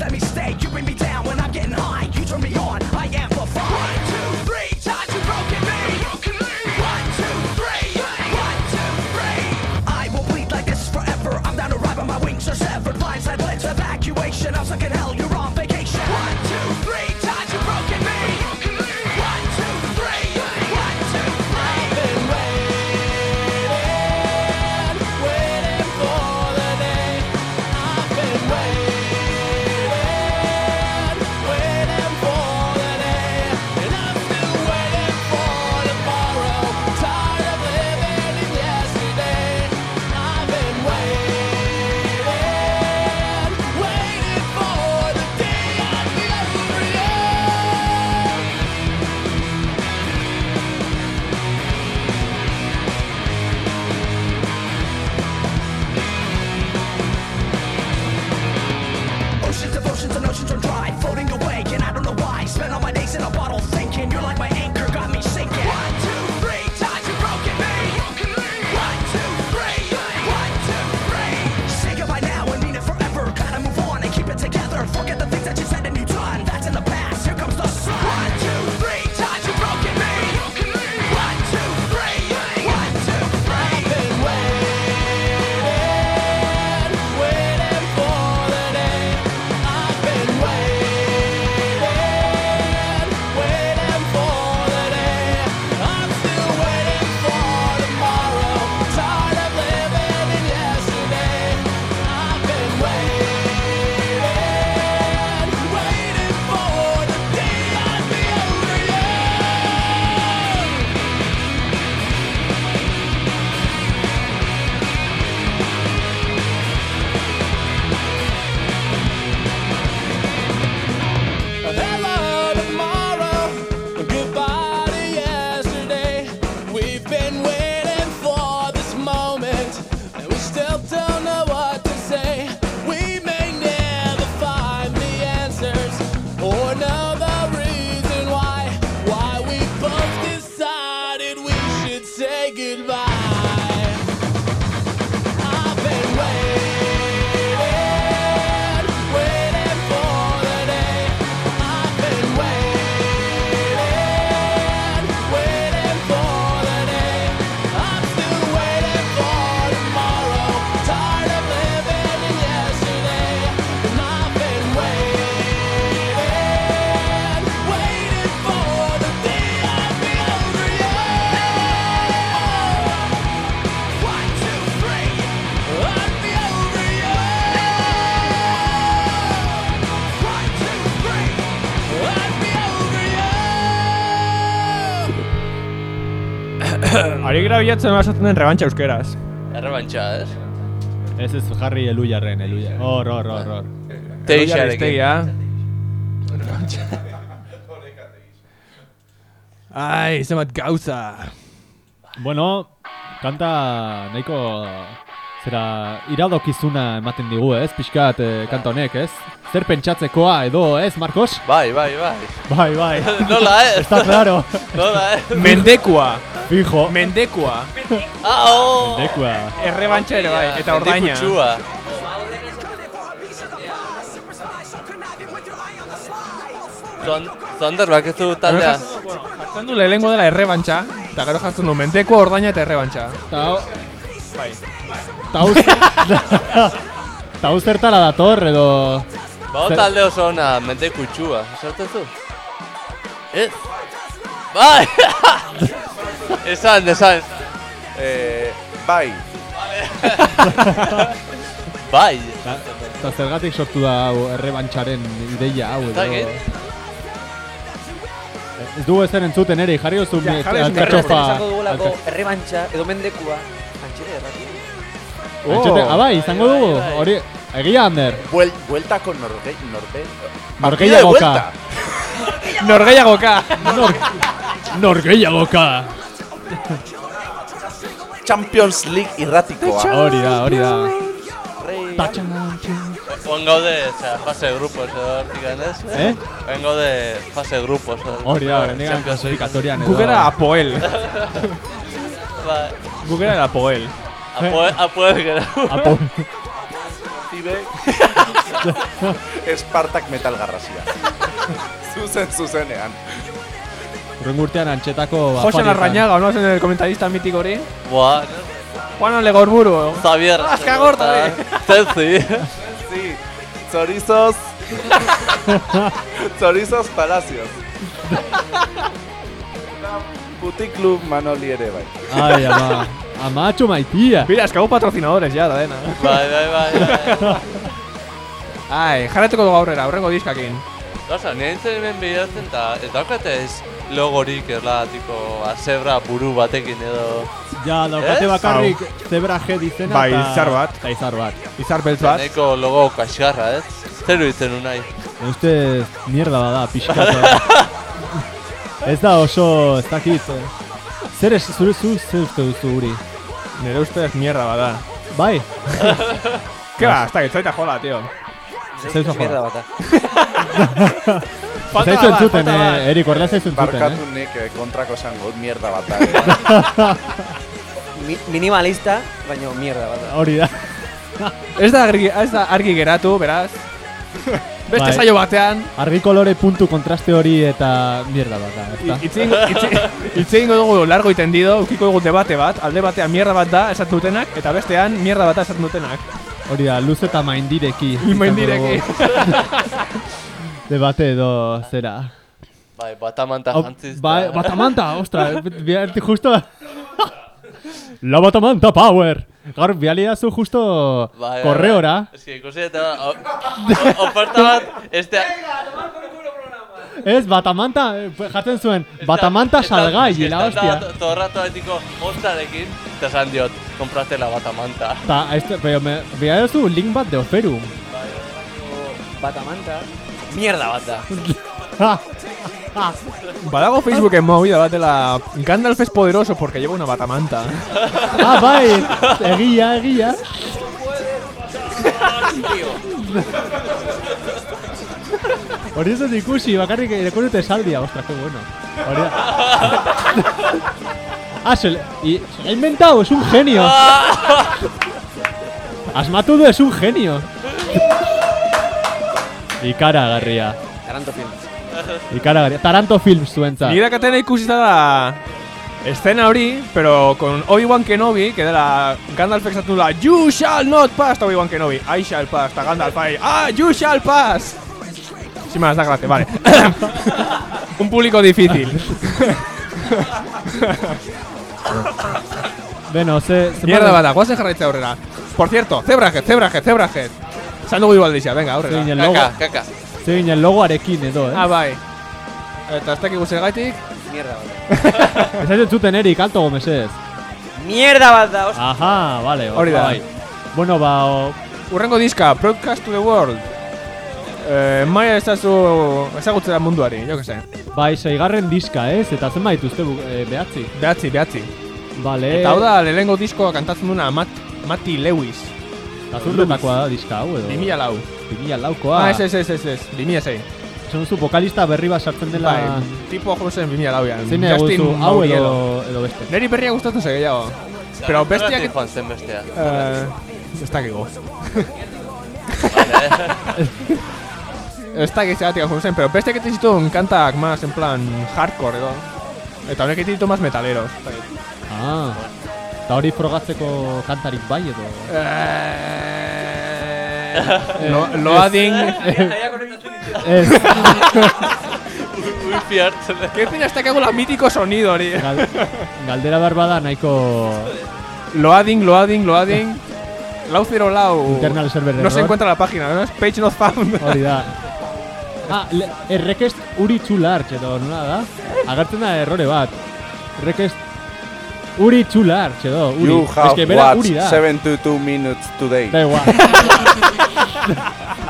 Speaker 6: let me stay. You bring me down when
Speaker 1: bilatzen basatzen den rebantxa euskeraz.
Speaker 2: Errebantxa, ez?
Speaker 3: Ez ez jarri eluiarren, eluiar. Hor, hor, hor, hor.
Speaker 2: Teixarekin.
Speaker 1: Teia. Ai, zenbat gauza.
Speaker 3: Bueno, kanta nahiko zera iradokizuna ematen digu, ez? Pixkat eh, kanta honek, ez? Zer pentsatzekoa edo, ez, Marcos?
Speaker 2: Bai, bai, bai.
Speaker 3: Bai, bai. *laughs*
Speaker 2: Nola, ez?
Speaker 3: Está claro.
Speaker 2: Nola, ez?
Speaker 1: Mendekua.
Speaker 3: Fijo.
Speaker 1: Mendekua.
Speaker 2: Ah, oh!
Speaker 3: Dekua.
Speaker 1: Errebantxa ere bai, eta ordaina.
Speaker 2: Mendikutsua. Zon, Zonder, bakezu taldea.
Speaker 1: Jartzen du lehengo dela errebantxa, eta gero jartzen du mendekua, ordaina eta errebantxa.
Speaker 3: Ta hau-
Speaker 1: Bai.
Speaker 3: Ta hau- *laughs* ta hau zertara dator edo...
Speaker 2: Bago
Speaker 3: Zer-
Speaker 2: talde oso ona, mendekutsua. Esartzen zu? Ez? Bai! *laughs* esan, esan.
Speaker 4: Eh, bai, *laughs*
Speaker 2: Bai!
Speaker 3: Ta, ta zergatik sortu da hau errebantxaren ideia hau edo... Ez dugu ezer entzuten ere, jarri oso
Speaker 1: Ja, jarri.
Speaker 5: Izango dugulako errebantxa edo mendekua. Antxete errati.
Speaker 3: Altxate, ah, bai, izango dugu, hori, egia ander.
Speaker 4: buel, vuelta con Norge, Norge.
Speaker 3: Norgehiagoka. *laughs*
Speaker 1: Norgehiagoka.
Speaker 3: Nor, norgehiagoka.
Speaker 4: Champions League irratikoa.
Speaker 3: Hori da, hori da.
Speaker 2: Oen gaude, osea, fase de grupos edo hortik ganez.
Speaker 3: Eh?
Speaker 2: Oen gaude fase de grupos edo.
Speaker 3: Hori da,
Speaker 2: League.
Speaker 3: klasifikatorian edo.
Speaker 1: Gugera Apoel. *laughs* Gugera era Apoel.
Speaker 2: Apoel, apoel gero.
Speaker 3: Apo, *laughs*
Speaker 4: Espartak metal garrasia. zuzen, zuzenean.
Speaker 3: urrengo urtean antxetako...
Speaker 1: Jose. Larrañaga, ¿no? En el comentarista mítico hori.
Speaker 2: Buah,
Speaker 1: Juan Alegorburu.
Speaker 2: Xavier.
Speaker 1: Azka gordo, eh.
Speaker 2: Zelzi. *laughs*
Speaker 4: Sí, chorizos. chorizos palacios. *laughs* Puti Club Manoli ere bai.
Speaker 3: Ai, ama, amatxo maitia.
Speaker 1: Mira, es que hago patrocinadores ya, da dena.
Speaker 2: Bai, bai, bai, bai.
Speaker 1: Ai, jarretuko dugu aurrera, aurrengo diskakin.
Speaker 2: Gauza, nire nintzen hemen behiratzen eta ez daukate ez logorik erla, tipo, a zebra buru batekin edo...
Speaker 3: Ja, daukate bakarrik zebra G izena
Speaker 1: Bai, izar bat.
Speaker 3: Eta izar bat.
Speaker 1: Izar beltz bat.
Speaker 2: Neko logo kasgarra, ez? Zer ditzen unai?
Speaker 3: Uste mierda bada, pixka. *laughs* ez da oso, ez dakit. eh. Zer ez, zure zu, zer uste duzu guri?
Speaker 1: Nire ustez mierda bada.
Speaker 3: Bai, *laughs*
Speaker 1: Ke ba, ez da, zaita jola,
Speaker 5: Mierda
Speaker 3: joa.
Speaker 5: bata.
Speaker 3: Zaizu entzuten, eh, Erik, horrela zaizu entzuten,
Speaker 4: Barkatu
Speaker 3: eh?
Speaker 4: nik eh, kontrako dut mierda bat da. *laughs*
Speaker 5: Mi minimalista, baina mierda bata.
Speaker 3: Hori da.
Speaker 1: Ez da argi, ez da argi geratu, beraz. *laughs* Beste
Speaker 3: Bai.
Speaker 1: saio batean,
Speaker 3: Argi kolore puntu kontraste hori eta mierda bat da, ez da?
Speaker 1: itzingo dugu largo y tendido, ukiko dugu debate bat, alde batean mierda bat da esaten dutenak, eta bestean mierda bat da esaten dutenak.
Speaker 3: Hori da, luz eta maindireki. *laughs*
Speaker 1: Maindireki. *laughs*
Speaker 3: Debate edo zera.
Speaker 2: Bai, batamanta jantziz.
Speaker 3: Bai, batamanta, ostra, *laughs* justo... La batamanta power! Gaur, bialiazu justo
Speaker 2: Bai,
Speaker 3: korreora.
Speaker 2: Ez que ikusi eta o- o- oferta bat, este...
Speaker 3: Ez, batamanta, eh, jartzen zuen, batamanta salgai, la hostia.
Speaker 2: Todo rato etiko ostarekin, eta esan diot, komprate la batamanta.
Speaker 3: Ta, este, pero me, bialiazu link bat de oferum.
Speaker 5: Batamanta. Mierda *laughs* bata.
Speaker 1: Badago Facebooken movida bat dela Gandalf es poderoso porque lleva una batamanta.
Speaker 3: ah, bai, egia, egia. Hori ez dut ikusi, bakarrik irakurri dute saldia, ostra, que bueno. Hori ah, se, le- y, se lo ha inventado, es un genio. Asmatu du, es un genio. *laughs* Ikaragarria.
Speaker 5: Taranto film.
Speaker 3: Ikaragarria. Taranto Films zuentzat.
Speaker 1: Ni dakatena ikusi da escena hori, pero con Obi-Wan Kenobi, que dela Gandalf esaten dula You shall not pass, Obi-Wan Kenobi. I shall pass, eta Gandalf ahí. Ah, you shall pass Sin más, da gracia, vale. *laughs* Un público difícil. *laughs*
Speaker 3: Beno, ze... ze
Speaker 1: Mierda bada, guazen jarraitza aurrera. Por cierto, Zebrahead, Zebrahead, Zebrahead Zan dugu igual dixia, venga, aurrera.
Speaker 2: Kaka, kaka.
Speaker 3: Zein el logoarekin edo, eh?
Speaker 1: Ah, bai Eta ez dakigu zergaitik
Speaker 5: Mierda bat.
Speaker 3: Ez ez zuten erik, alto gomesez.
Speaker 5: Mierda bat da, ostia.
Speaker 3: Aha, vale.
Speaker 1: Hori da.
Speaker 3: bai. Bueno, ba, o,
Speaker 1: Urrengo diska, Broadcast to the World. Eh, maia ezazu ezagutzera munduari, jo que se.
Speaker 3: bai, seigarren diska, ez? Eta zenbait uste bu, e, behatzi.
Speaker 1: Behatzi, behatzi.
Speaker 3: Vale.
Speaker 1: Eta hau da, lehenengo diskoa kantatzen duna Matt, Matty Lewis.
Speaker 3: Azurretakoa da diska hau edo.
Speaker 1: 2000 lau.
Speaker 3: 2000 laukoa.
Speaker 1: Ah, ez, ez, ez, ez, ez, 2006.
Speaker 3: Esan duzu, vokalista berri bat sartzen dela...
Speaker 1: Bai, tipo jo zen 2000 lauan.
Speaker 3: Zein nahi guzu, hau edo, edo beste.
Speaker 1: Neri berria gustatzen ze gehiago. Pero bestiak...
Speaker 2: Zergatik joan zen bestea.
Speaker 1: Eh, ez dakigu. *laughs* Ez dakit zeratik joan zen, pero bestiak egiten zituen kantak más en plan hardcore edo. Eta honek egiten ditu más metaleros.
Speaker 3: Ah. Eta hori frogatzeko kantarik bai edo...
Speaker 1: Eh, lo, loading...
Speaker 3: Ez,
Speaker 2: Wifi hartzen da.
Speaker 1: Qué pena está que hago la mítico sonido hori.
Speaker 3: gal, galdera barbada nahiko...
Speaker 1: Loading, loading, loading. Lau zero lau.
Speaker 3: Internal server
Speaker 1: No se encuentra la página, ¿no? Es page not found.
Speaker 3: Hori da. Ah, le, errekest uri txulartx edo nola da? Agertzen da errore bat. Errekest uri txulartx edo, uri.
Speaker 4: You have
Speaker 3: Eske bera
Speaker 4: watched
Speaker 3: uri da.
Speaker 4: 72 minutes today.
Speaker 3: Da igual. *laughs*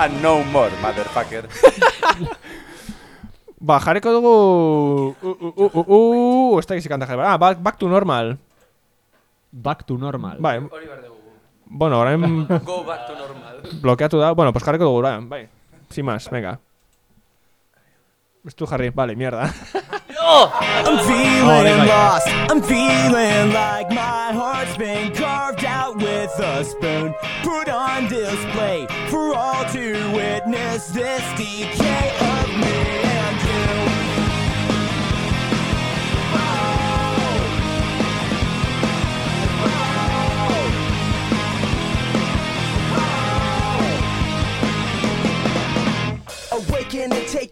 Speaker 4: And no more, motherfucker.
Speaker 1: Ba, jarriko dugu... Uh, uh, uh, uh, uh, ez da gizik. Ah, back, back to normal.
Speaker 3: Back to normal.
Speaker 1: Bai, bueno, orain *laughs*
Speaker 5: Go back to normal.
Speaker 1: blokeatu da. Bueno, pues jarriko dugu orain, bai. Sin más, venga. Ez du jarri, vale, mierda. *laughs*
Speaker 6: I'm feeling
Speaker 3: Oh,
Speaker 6: lost. I'm feeling like my heart's been carved out with a spoon, put on display for all to witness this decay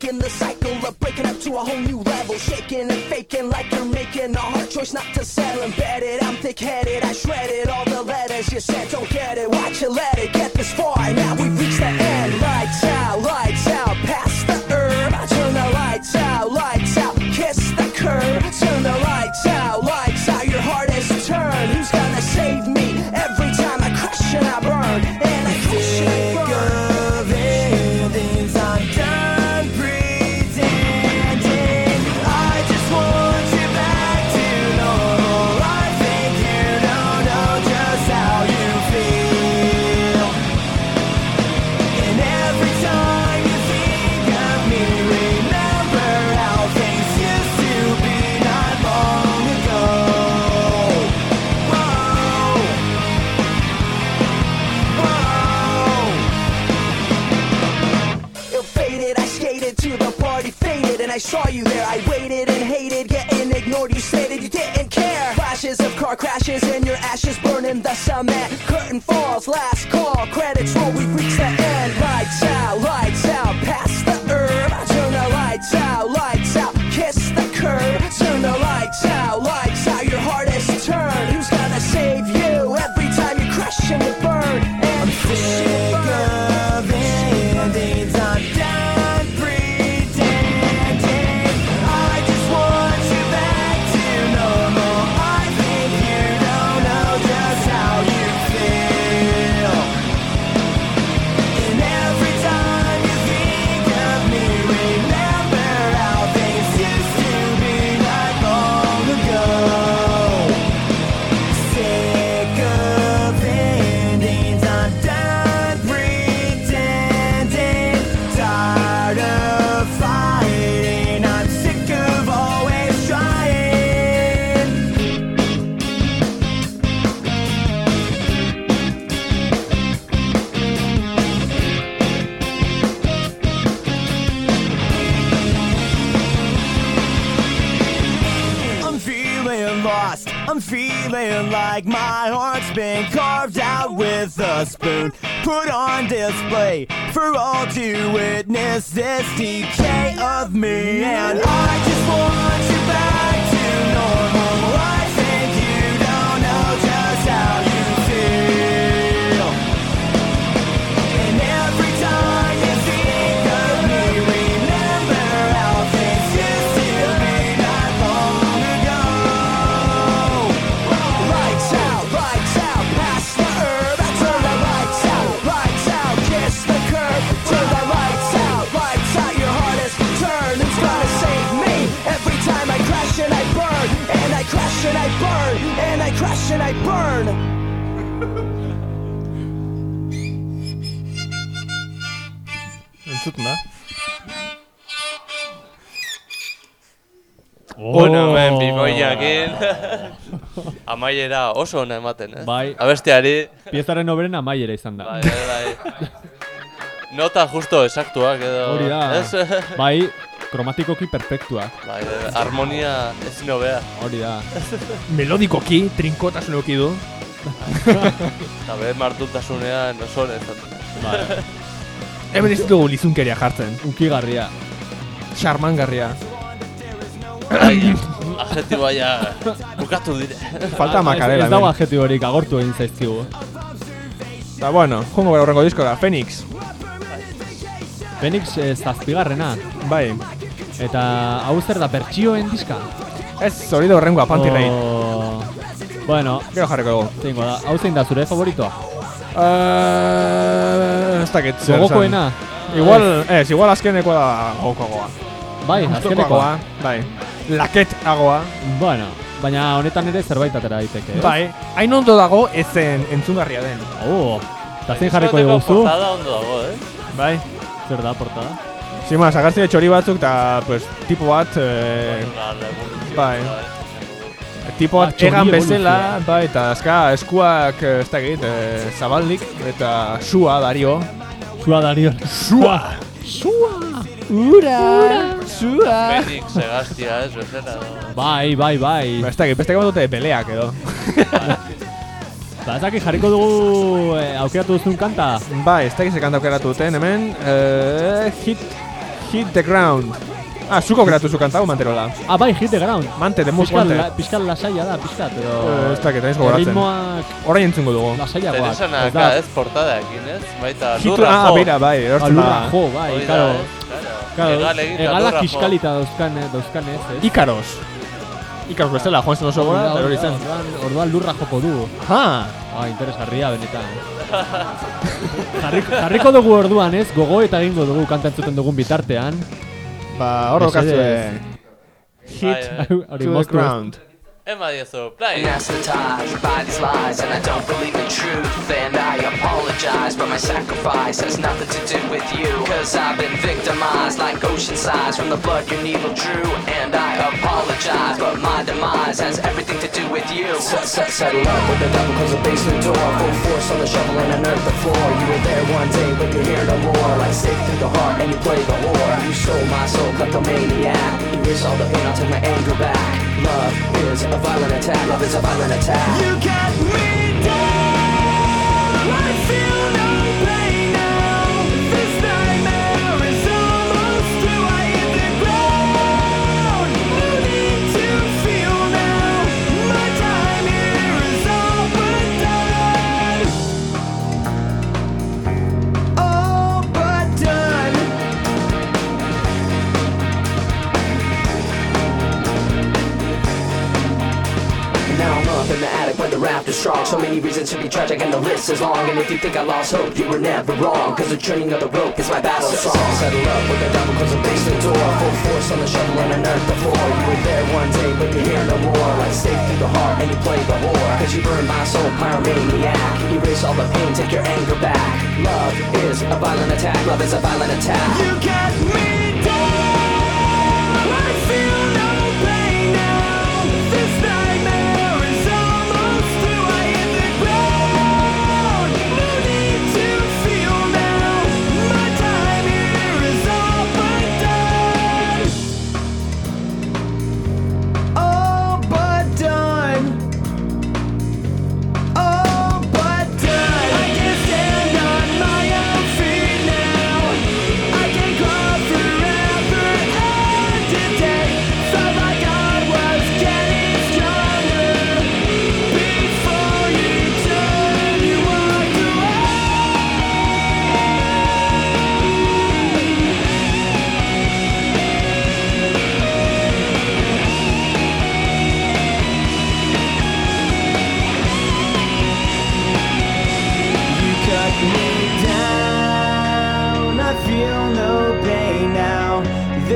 Speaker 7: Taking the cycle of breaking up to a whole new level. Shaking and faking like you're making a hard choice not to settle. Embedded, I'm thick headed. I shredded all the letters you sent. Don't get it, watch it, let it get this far. Now we've reached the end. Lights out, lights out, past the herb. I turn the lights out, lights out,
Speaker 6: lost. I'm feeling like my heart's been carved out with a spoon, put on display for all to witness this decay of me. And I just want you back I burn.
Speaker 1: Entzuten da?
Speaker 2: Bueno, hemen bimoiakin. *laughs* Amaiera oso ona ematen, eh?
Speaker 3: Bai.
Speaker 2: Abesteari,
Speaker 3: Piezaren oberen amaiera izan da.
Speaker 2: bai, bai, bai. *laughs* Nota justo esaktuak edo...
Speaker 3: Hori da.
Speaker 2: Ez?
Speaker 3: Bai, kromatikoki perfektua.
Speaker 2: Bai, bai, harmonia ez nobea.
Speaker 3: Hori da. *laughs*
Speaker 1: Melodikoki, trinkotasun eduki du.
Speaker 2: Eta behar martutasunean oso honetan.
Speaker 3: Bai.
Speaker 1: Hemen ez dugu lizunkeria jartzen.
Speaker 3: Unkigarria.
Speaker 1: Charmangarria.
Speaker 2: Adjetiboa ja bukatu dire.
Speaker 1: Falta makadela.
Speaker 3: Ez dago adjetiborik agortu egin zaizkigu.
Speaker 1: Eta bueno, jongo gara horrengo diskora, Phoenix.
Speaker 3: Phoenix eh, zazpigarrena.
Speaker 1: Bai.
Speaker 3: Eta hau zer da bertsioen diska?
Speaker 1: Ez, hori da horrengoa, Panty Raid.
Speaker 3: Oh, Bueno,
Speaker 1: Gero jarriko dugu.
Speaker 3: zeingo da. Hau zein da zure favoritoa?
Speaker 1: Uh, ez dakit. zer.
Speaker 3: Gogokoena?
Speaker 1: Igual, ez, igual azkenekoa da gokoagoa.
Speaker 3: Bai, azkenekoa.
Speaker 1: Bai. Laket agoa.
Speaker 3: Bueno, baina honetan ere zerbait atera daiteke.
Speaker 1: Bai. Hain ondo dago ezen entzungarria den.
Speaker 3: Oh, eta zein jarriko
Speaker 2: Esateko
Speaker 3: diguzu?
Speaker 2: Portada ondo dago, eh?
Speaker 1: Bai.
Speaker 3: Zer da portada?
Speaker 1: Zima, sagartzi txori batzuk eta, pues, tipo bat, eh, Bai. tipo
Speaker 3: Ah,
Speaker 1: bat
Speaker 3: txori
Speaker 1: egan bezala, bai, eta azka eskuak, eh, ez dakit, eh, zabaldik, eta sua dario.
Speaker 3: Zua dario.
Speaker 1: Sua!
Speaker 3: Sua!
Speaker 1: Ura! Sua!
Speaker 2: Phoenix egaztia ez, bezala.
Speaker 3: Bai, bai, bai.
Speaker 1: Ba, ez dakit, beste dute peleak edo. *laughs*
Speaker 3: Ba, ez dakit jarriko dugu eh, aukeratu duzun kanta.
Speaker 1: Bai, ez dakit zekanta aukeratu duten, hemen, eh, hit, hit the ground. Ah, zuko aukeratu zu kanta, hau manterola.
Speaker 3: Ah, bai, hit the ground.
Speaker 1: Mante, most
Speaker 3: Piskal,
Speaker 1: wanted.
Speaker 3: la, piskal lasaia da, piskat, edo...
Speaker 1: Eh, ez dakit, ez gogoratzen.
Speaker 3: Ritmoak
Speaker 1: Orain entzungo dugu.
Speaker 3: lasaiagoak.
Speaker 2: Interesanaka
Speaker 3: Ez da,
Speaker 2: ez portadakin, ez? Baita
Speaker 1: Hitu,
Speaker 2: lurra
Speaker 1: ah,
Speaker 2: jo.
Speaker 1: beira, bai,
Speaker 3: ah,
Speaker 1: erortzen
Speaker 3: lurra
Speaker 1: da.
Speaker 3: jo, bai, karo.
Speaker 2: ez? Claro.
Speaker 3: Egalak
Speaker 2: lurra jo.
Speaker 3: kiskalita dauzkan, dauzkanez, ez?
Speaker 1: Ikaros. Ikaros bestela, joan zen oso gora, zen.
Speaker 3: Orduan, lurra joko du.
Speaker 1: Ha!
Speaker 3: Ah, interesgarria benetan. jarriko, jarriko dugu orduan, ez? Gogo eta egingo dugu kanta entzuten dugun bitartean.
Speaker 1: Ba, hor
Speaker 3: Mesedez.
Speaker 1: okazue. Hit
Speaker 2: Bai, bai.
Speaker 3: Hori
Speaker 1: to the
Speaker 3: moztu.
Speaker 1: Ground.
Speaker 2: Ema diezu, play!
Speaker 6: Anesthetized by these lies, and I don't believe in truth. And I apologize, but my sacrifice has nothing to do with you. Cause I've been victimized like ocean size from the blood your needle drew. And I apologize, but my demise has everything to do with you. Set, set, settle up with the devil, close the basement door. Full force on the shovel and unearth the floor. You were there one day, but you're here no more. Like safe through the heart, and you play the whore. You stole my soul, kleptomaniac. Erase all the pain, I'll take my anger back. Love is a violent attack. Love is a violent attack. You got me down. I feel the the raft is strong. So many reasons to be tragic, and the list is long. And if you think I lost hope, you were never wrong. Cause the turning of the rope is my battle song. Settle up with the devil, close the basement door. Full force on the shovel and unearth the floor. You were there one day, but you're here no more. Like safe through the heart, and you play the whore. Cause you burn my soul, pyromaniac. Erase all the pain, take your anger back. Love is a violent attack. Love is a violent attack. You got me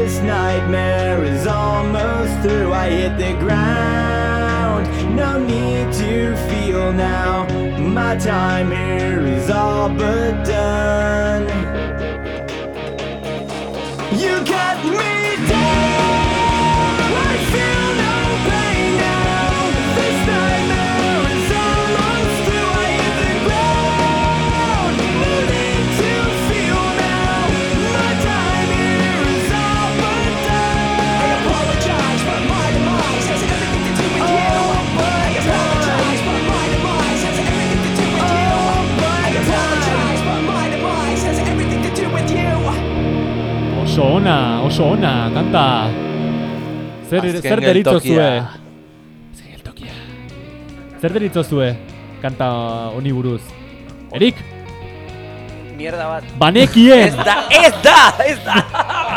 Speaker 6: This nightmare is almost through. I hit the ground. No need to feel now. My time here is all but done. You
Speaker 7: got me
Speaker 3: Oso ona, oso ona, kanta. Zer,
Speaker 2: Azken
Speaker 3: zer deritzo zue? Azken geltokia. Zer deritzo zue? Kanta honi buruz. Erik,
Speaker 5: Mierda bat.
Speaker 3: banekien!
Speaker 5: Ez da, ez da, ez da!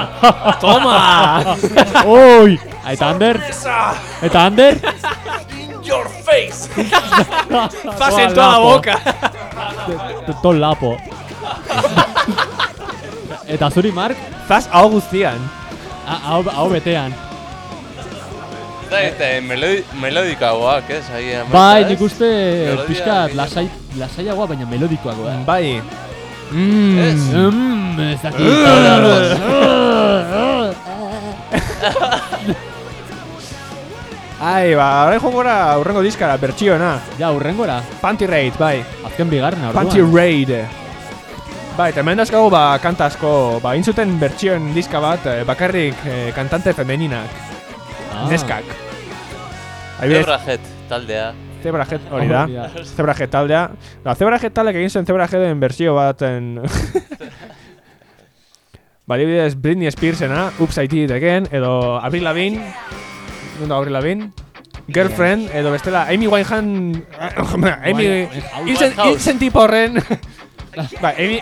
Speaker 5: *laughs*
Speaker 3: Toma! Oi! Eta Ander? Eta Ander?
Speaker 5: Your face! *laughs*
Speaker 1: Faz en toda la boca.
Speaker 3: Ton lapo. Eta zuri, Mark?
Speaker 1: Faz hau guztian.
Speaker 3: A- Hau betean.
Speaker 2: Eta, eta melodi, melodikagoak, ez?
Speaker 3: Bai, nik uste
Speaker 2: Melodia
Speaker 3: pixkat lasai, lasaiagoa, baina melodikoagoa.
Speaker 1: Bai.
Speaker 2: Ez?
Speaker 3: Mm, ez dakit.
Speaker 1: Ai, ba, orain joko gara urrengo diskara, bertsioena.
Speaker 3: Ja, urrengora.
Speaker 1: Panty Raid, bai.
Speaker 3: Azken bigarren orduan.
Speaker 1: Panty Raid. Bai, eta hemen dauzkagu ba, kanta asko, ba, intzuten bertsioen diska bat, eh, bakarrik eh, kantante femeninak,
Speaker 3: Ah.
Speaker 1: neskak.
Speaker 2: Zebrajet, taldea.
Speaker 1: Zebrajet hori da. Zebrajet taldea. Da, Zebrajet taldeak egin zen Zebrajeten bertsio baten... *laughs* ba, adibidez, Britney Spearsena, Oops, I Did It Again, edo Avril Lavigne, non da Avril Lavigne, Girlfriend, edo bestela, Amy Winehouse... *laughs* Amy... Hiltzen tipo horren... *laughs* ba, Amy,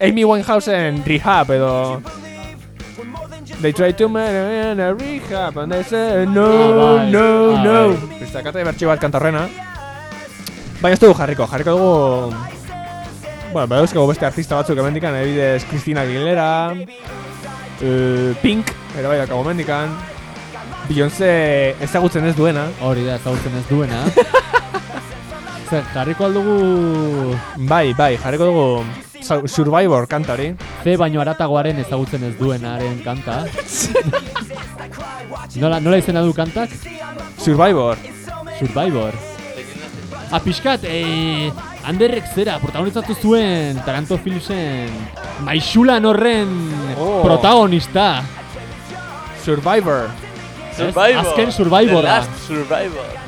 Speaker 1: Amy Winehousen Rehab, edo... They try to make in a rehab and they say no,
Speaker 3: Ah, bai.
Speaker 1: no,
Speaker 3: Ah,
Speaker 1: no.
Speaker 3: bai.
Speaker 1: Beste akate bertxio bat kantorrena. Baina ez dugu jarriko, jarriko dugu... Bueno, bai euskago beste artista batzuk emendikan, ebidez Cristina Aguilera, uh, Pink, ere bai dakago emendikan, Beyoncé ezagutzen ez duena,
Speaker 3: Hori da, ezagutzen ez duena. *laughs* Zer, jarriko aldugu
Speaker 1: bai, bai, jarriko dugu Su- Survivor kanta hori.
Speaker 3: C baino aratagoaren ezagutzen ez duenaren kanta. nola, nola izena du kantak?
Speaker 1: Survivor.
Speaker 3: Survivor. Ah, pixkat, eh, Anderrek zera, protagonizatu zuen Taranto Filmsen Maixulan horren
Speaker 1: Oh.
Speaker 3: protagonista.
Speaker 1: Survivor.
Speaker 2: Survivor.
Speaker 3: Azken Survivorra.
Speaker 2: The Last Survivor.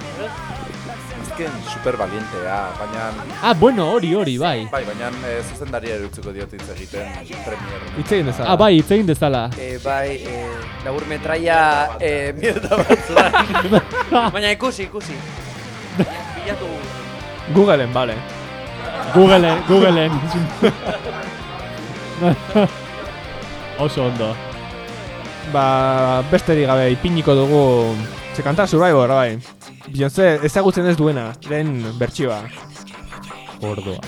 Speaker 4: Azken super valientea, baina...
Speaker 3: Ah, bueno, hori, hori, bai.
Speaker 4: Bai, baina eh, zuzendaria erutziko diot hitz egiten premier.
Speaker 1: Hitz egin dezala.
Speaker 3: Ah, bai, hitz egin dezala.
Speaker 5: Eh, bai, eh, labur metraia eh, mierda batzuan. *laughs* Baina ikusi, ikusi. Bilatu.
Speaker 1: Googleen, bale.
Speaker 3: Googleen, Googleen. Oso ondo.
Speaker 1: Ba, besterik gabe ipiniko dugu Ze kanta Survivor, bai Beyoncé ezagutzen ez duena Lehen bertsioa
Speaker 3: Gordoa.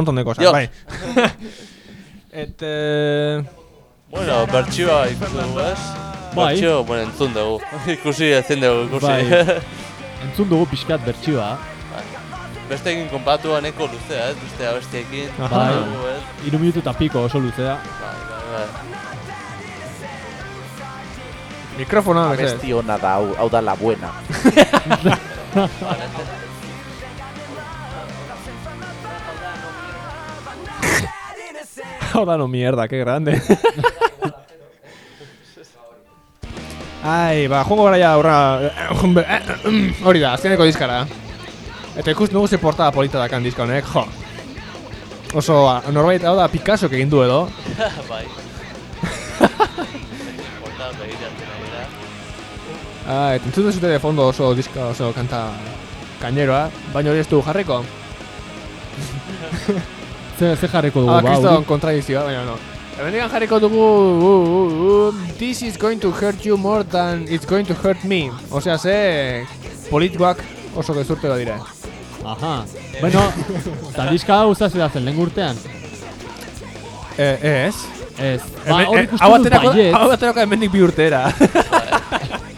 Speaker 1: Montón de cosas,
Speaker 2: Dios.
Speaker 1: bai. *laughs* Et, *laughs* *laughs* eh,
Speaker 2: Bueno, bertsioa ikusi dugu, ez?
Speaker 3: Bai.
Speaker 2: Bertsio, bueno, entzun dugu. ikusi ezin dugu, ikusi.
Speaker 3: Bai. Entzun dugu pixkat bertsioa.
Speaker 2: Besteekin konpatua neko luzea, ez? Beste abestiekin.
Speaker 3: Bai.
Speaker 2: Ez?
Speaker 3: Iru minutu eta piko oso luzea.
Speaker 2: Bai, bai, bai.
Speaker 1: mikrofonoa, mesedez.
Speaker 4: Abesti hona da, hau da la buena. *laughs*
Speaker 1: Ahora no mierda, qué grande. Ai, ba, joango gara ja aurra... Hori da, azkeneko diskara. Eta ikusten dugu ze portada polita dakan diska honek, jo. Oso, a- norbait, hau da Picasso egin du edo. *laughs*
Speaker 2: bai. Begiratzen ari.
Speaker 1: Ah, eta entzuten zute de fondo oso diska, oso kanta kaineroa, baina hori ez du jarriko. *laughs*
Speaker 3: Ze, ze jarriko dugu,
Speaker 1: Ah,
Speaker 3: ba,
Speaker 1: kriston
Speaker 3: Uri?
Speaker 1: kontradizioa, baina no. Hemendikan jarriko dugu, uh, uh, uh, this is going to hurt you more than it's going to hurt me. Osea, ze politikoak oso gezurtero dire.
Speaker 3: Aha. Bueno, eta diska hau da zen lehen urtean.
Speaker 1: Eh, ez?
Speaker 3: Ez. Ba,
Speaker 1: Hemen-
Speaker 3: hori
Speaker 1: eh,
Speaker 3: ikusten
Speaker 1: hau
Speaker 3: dut
Speaker 1: aterako,
Speaker 3: baietz.
Speaker 1: hau aterako hemendik bi urtera.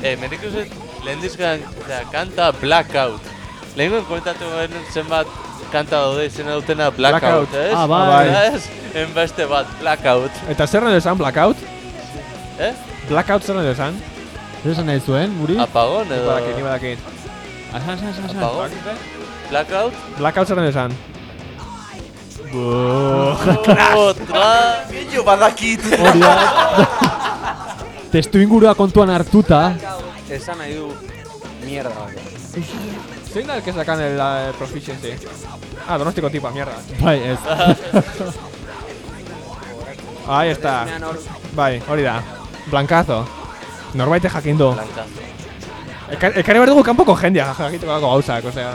Speaker 2: Eh, menik uste, lehen dizkan, osea, kanta Blackout. Lehenko komentatu genuen zenbat kanta daude izena dutena Blackout,
Speaker 1: Blackout.
Speaker 2: ez?
Speaker 3: Ah, bai.
Speaker 2: Ez? Enbeste bat, Blackout.
Speaker 1: Eta zer nahi esan, Blackout?
Speaker 2: Eh?
Speaker 1: Blackout zer nahi esan?
Speaker 3: Zer esan nahi zuen, Uri?
Speaker 2: Apagón edo...
Speaker 1: Badakit, ni badakit.
Speaker 3: Asa, asa, asa, asa.
Speaker 2: Apagón? Blackout?
Speaker 1: Blackout zer nahi esan?
Speaker 2: Otra!
Speaker 4: Gehiago badakit.
Speaker 3: Hori da. Testu ingurua kontuan hartuta.
Speaker 5: Esan nahi du mierda
Speaker 1: el que sacan el eh, proficiency? Ah, donostiko tipa, mierda.
Speaker 3: Bai, ez. *laughs*
Speaker 1: Ahí está. Bai, hori *laughs* *laughs* da. Blankazo. Norbait jakin du. Eka- Ekarri behar dugu kanpoko jendea jakiteko dago gauzak, osea.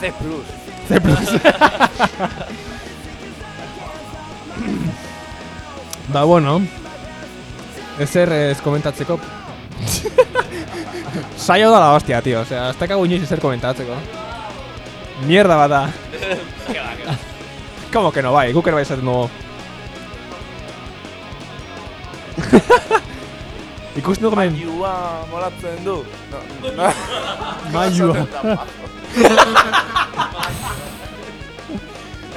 Speaker 5: C+.
Speaker 1: C+. ba, bueno. Ezer ez komentatzeko. Saio da la hostia, tío. Osea, ez dakago inoiz ezer komentatzeko. Mierda bat da. *laughs* Como que no bai, guk ere bai esaten dugu. Ikusten dugu men,
Speaker 4: Maiua, molatzen du. No, *laughs* no.
Speaker 3: Maiua.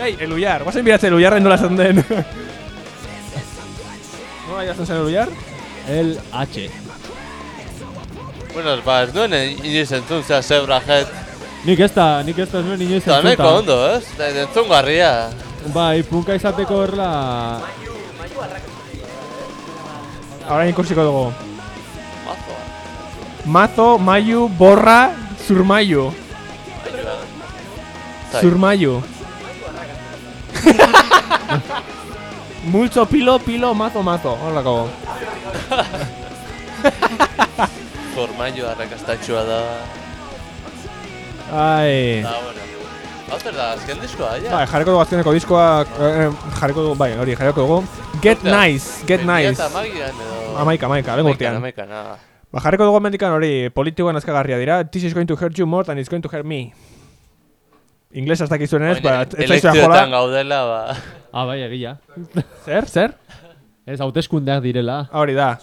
Speaker 1: Ei, eluyar, guazen biratzen eluyarren nola esan den. Nola idazten zen eluyar?
Speaker 3: LH.
Speaker 2: Bueno, ba, ez duen inoiz entzun, zera zebra jet.
Speaker 3: Nik ez da, nik ez da ez nuen inoiz
Speaker 2: nahiko
Speaker 3: entzuta.
Speaker 2: ondo, ez? Da, entzun garria.
Speaker 3: Bai, punka izateko horrela...
Speaker 1: Ahora ikusiko dugu.
Speaker 2: Mazo.
Speaker 1: Mazo, Mayu, Borra, Surmayu.
Speaker 2: Zai.
Speaker 1: Surmayu. *laughs* Multzo, pilo, pilo, mazo, mazo. Horrelako. *laughs*
Speaker 2: Formaio arrakastatxua da.
Speaker 1: Ai.
Speaker 2: Da, bueno. Hau zer da, azken diskoa, ja?
Speaker 1: Bai, jarriko dugu azkeneko diskoa, eh, jarriko dugu, bai, hori, jarriko dugu. Get
Speaker 2: Urtea.
Speaker 1: nice, get nice.
Speaker 2: Eta amagian edo...
Speaker 1: Amaika, amaika, lehen urtean.
Speaker 2: Amaikan, ah.
Speaker 1: Ba, jarriko dugu mendikan hori, politikoan azkagarria dira. This is going to hurt you more than it's going to hurt me. Inglesa ez dakizuen ez, ba, ez
Speaker 2: Elekzioetan
Speaker 1: jola.
Speaker 2: gaudela, ba...
Speaker 3: Ah, bai, egia.
Speaker 1: Zer, zer?
Speaker 3: Ez, hauteskundeak direla.
Speaker 1: Hori da.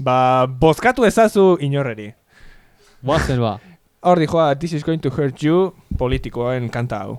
Speaker 1: Ba, bozkatu ezazu inorreri.
Speaker 3: Boazen ba.
Speaker 1: Hor dijoa, this is going to hurt you, politikoen kanta hau.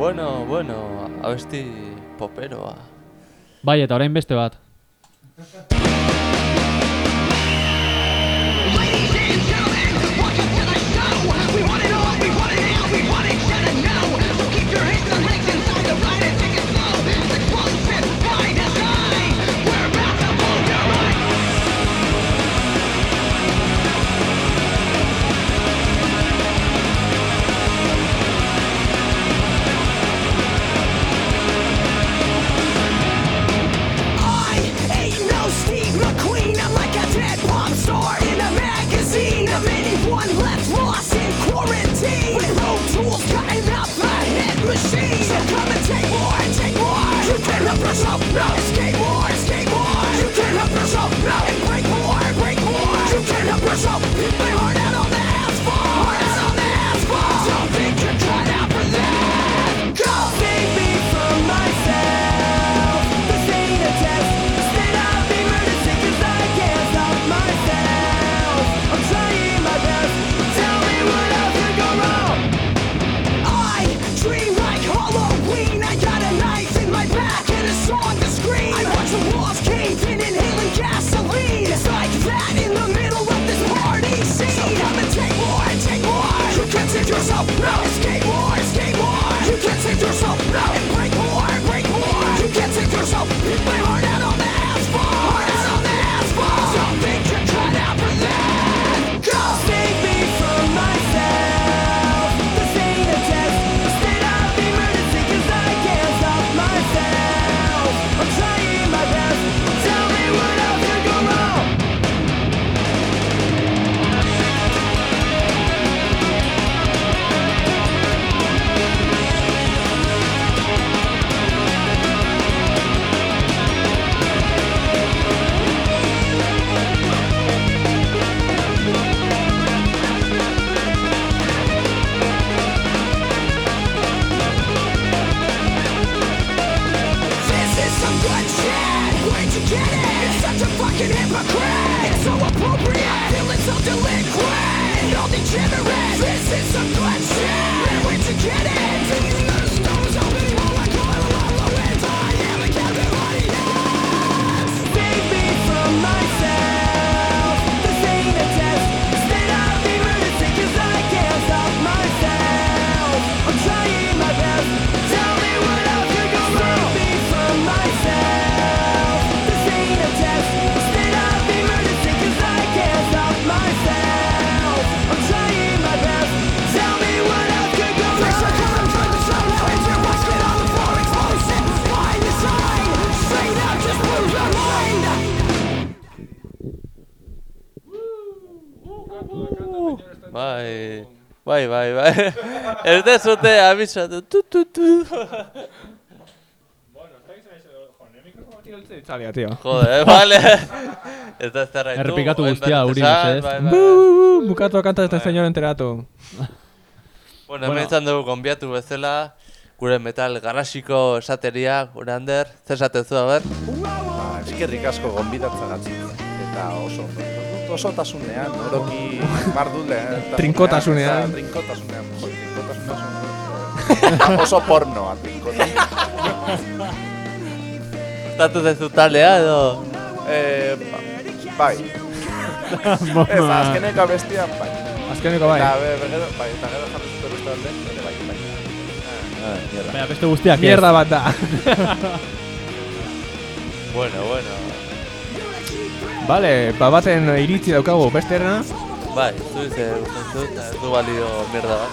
Speaker 2: Bueno, bueno, abesti poperoa.
Speaker 3: Bai, eta orain beste bat.
Speaker 6: Help yourself, no. Escape more, escape more. You can't help yourself, no. And break more, break more. You can't help yourself. My heart out and a song to scream. I watch the walls cave in, inhaling gasoline. It's like that in the middle of this party scene. So come and take more, take more. You can't save yourself, no. Escape more, escape more. You can't save yourself, no. And break more, break more. You can't save yourself. My heart
Speaker 2: bai, bai, bai. Ez dezute abisatu. Tu, tu, tu.
Speaker 1: Itzalia, tío.
Speaker 2: Jode, vale. Ez da zerraitu.
Speaker 3: Errepikatu
Speaker 2: orain
Speaker 3: guztia, Uri, mesedez.
Speaker 2: bai, bai.
Speaker 1: Bukatu kanta este señor enteratu.
Speaker 2: Bueno, hemen izan dugu konbiatu bezala, gure metal garasiko esateria, gure Ander, zer esaten zu, a ber?
Speaker 4: Ba, eskerrik asko gonbidatzagatik. Eta oso, osotasunean, oroki mardule.
Speaker 1: Trinkotasunean.
Speaker 4: Trinkotasunean. jo, Trinkotasunean. oso- pornoa, trinkotasunean.
Speaker 2: Gustatu zezu talea edo?
Speaker 4: Eh, ba- bai. Ez, azkeneko abestian, bai.
Speaker 1: Azkeneko bai.
Speaker 4: Eta, be, be, gero, bai, eta gero jarri zuten beste alde, ere bai, bai. Mierda.
Speaker 3: Baina beste guztiak ez.
Speaker 1: Mierda bat da. *laughs*
Speaker 2: Bueno, bueno.
Speaker 1: Vale, ba baten iritzi daukagu beste erna.
Speaker 2: Bai, zu ze gustatzen zu, eta ez du balio mierda bat.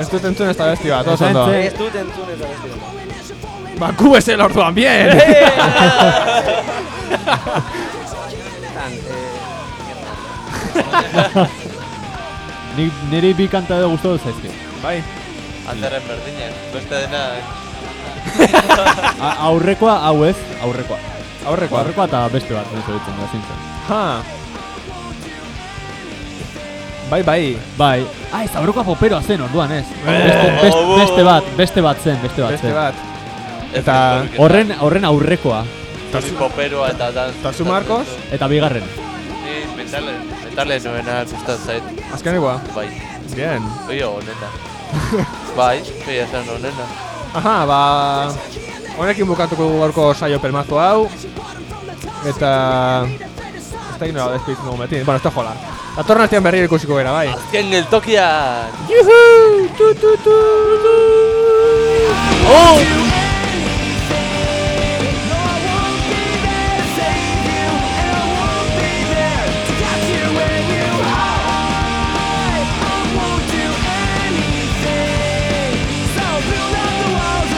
Speaker 1: Ez dut entzun ez da besti bat, oso ondo.
Speaker 5: Ez dut entzun ez abesti.
Speaker 1: Ba, ku bezala orduan, bien! *laughs*
Speaker 5: Tan, eh, *laughs*
Speaker 3: Ni, niri bi kanta edo gustatu zaizki.
Speaker 1: bai.
Speaker 2: Anderren berdinen, beste dena... *laughs*
Speaker 3: A, aurrekoa hau ez, aurrekoa.
Speaker 1: Aurrekoa.
Speaker 3: Aurrekoa eta beste bat, ez ditzen da zintzen.
Speaker 1: Ha. Bai, bai.
Speaker 3: Bai. Ah, ez aurrekoa poperoa zen orduan ez.
Speaker 1: Eh.
Speaker 3: Beste, beste, beste bat, beste bat zen, beste bat
Speaker 1: Beste
Speaker 3: zen.
Speaker 1: bat.
Speaker 2: Ez
Speaker 1: Eta
Speaker 3: Horren, horren aurrekoa.
Speaker 2: Zuri poperoa eta dan...
Speaker 1: Eta zu, Marcos?
Speaker 3: Eta bigarren.
Speaker 2: Ni metale, metale nuena gustatzen zait,
Speaker 1: Azkenekoa.
Speaker 2: bai.
Speaker 1: Bien.
Speaker 2: Oio, honeta. *laughs* Bai, feia zen honena.
Speaker 1: Aha, ba... Honekin bukatuko dugu gaurko saio pelmazo hau. Eta... Ez da inola despitzen dugu metin. Bueno, ez da jola. Datorren astean berriro ikusiko gara, bai.
Speaker 2: Azken geltokian!
Speaker 1: Juhu! Tu, tu, tu!
Speaker 2: Oh!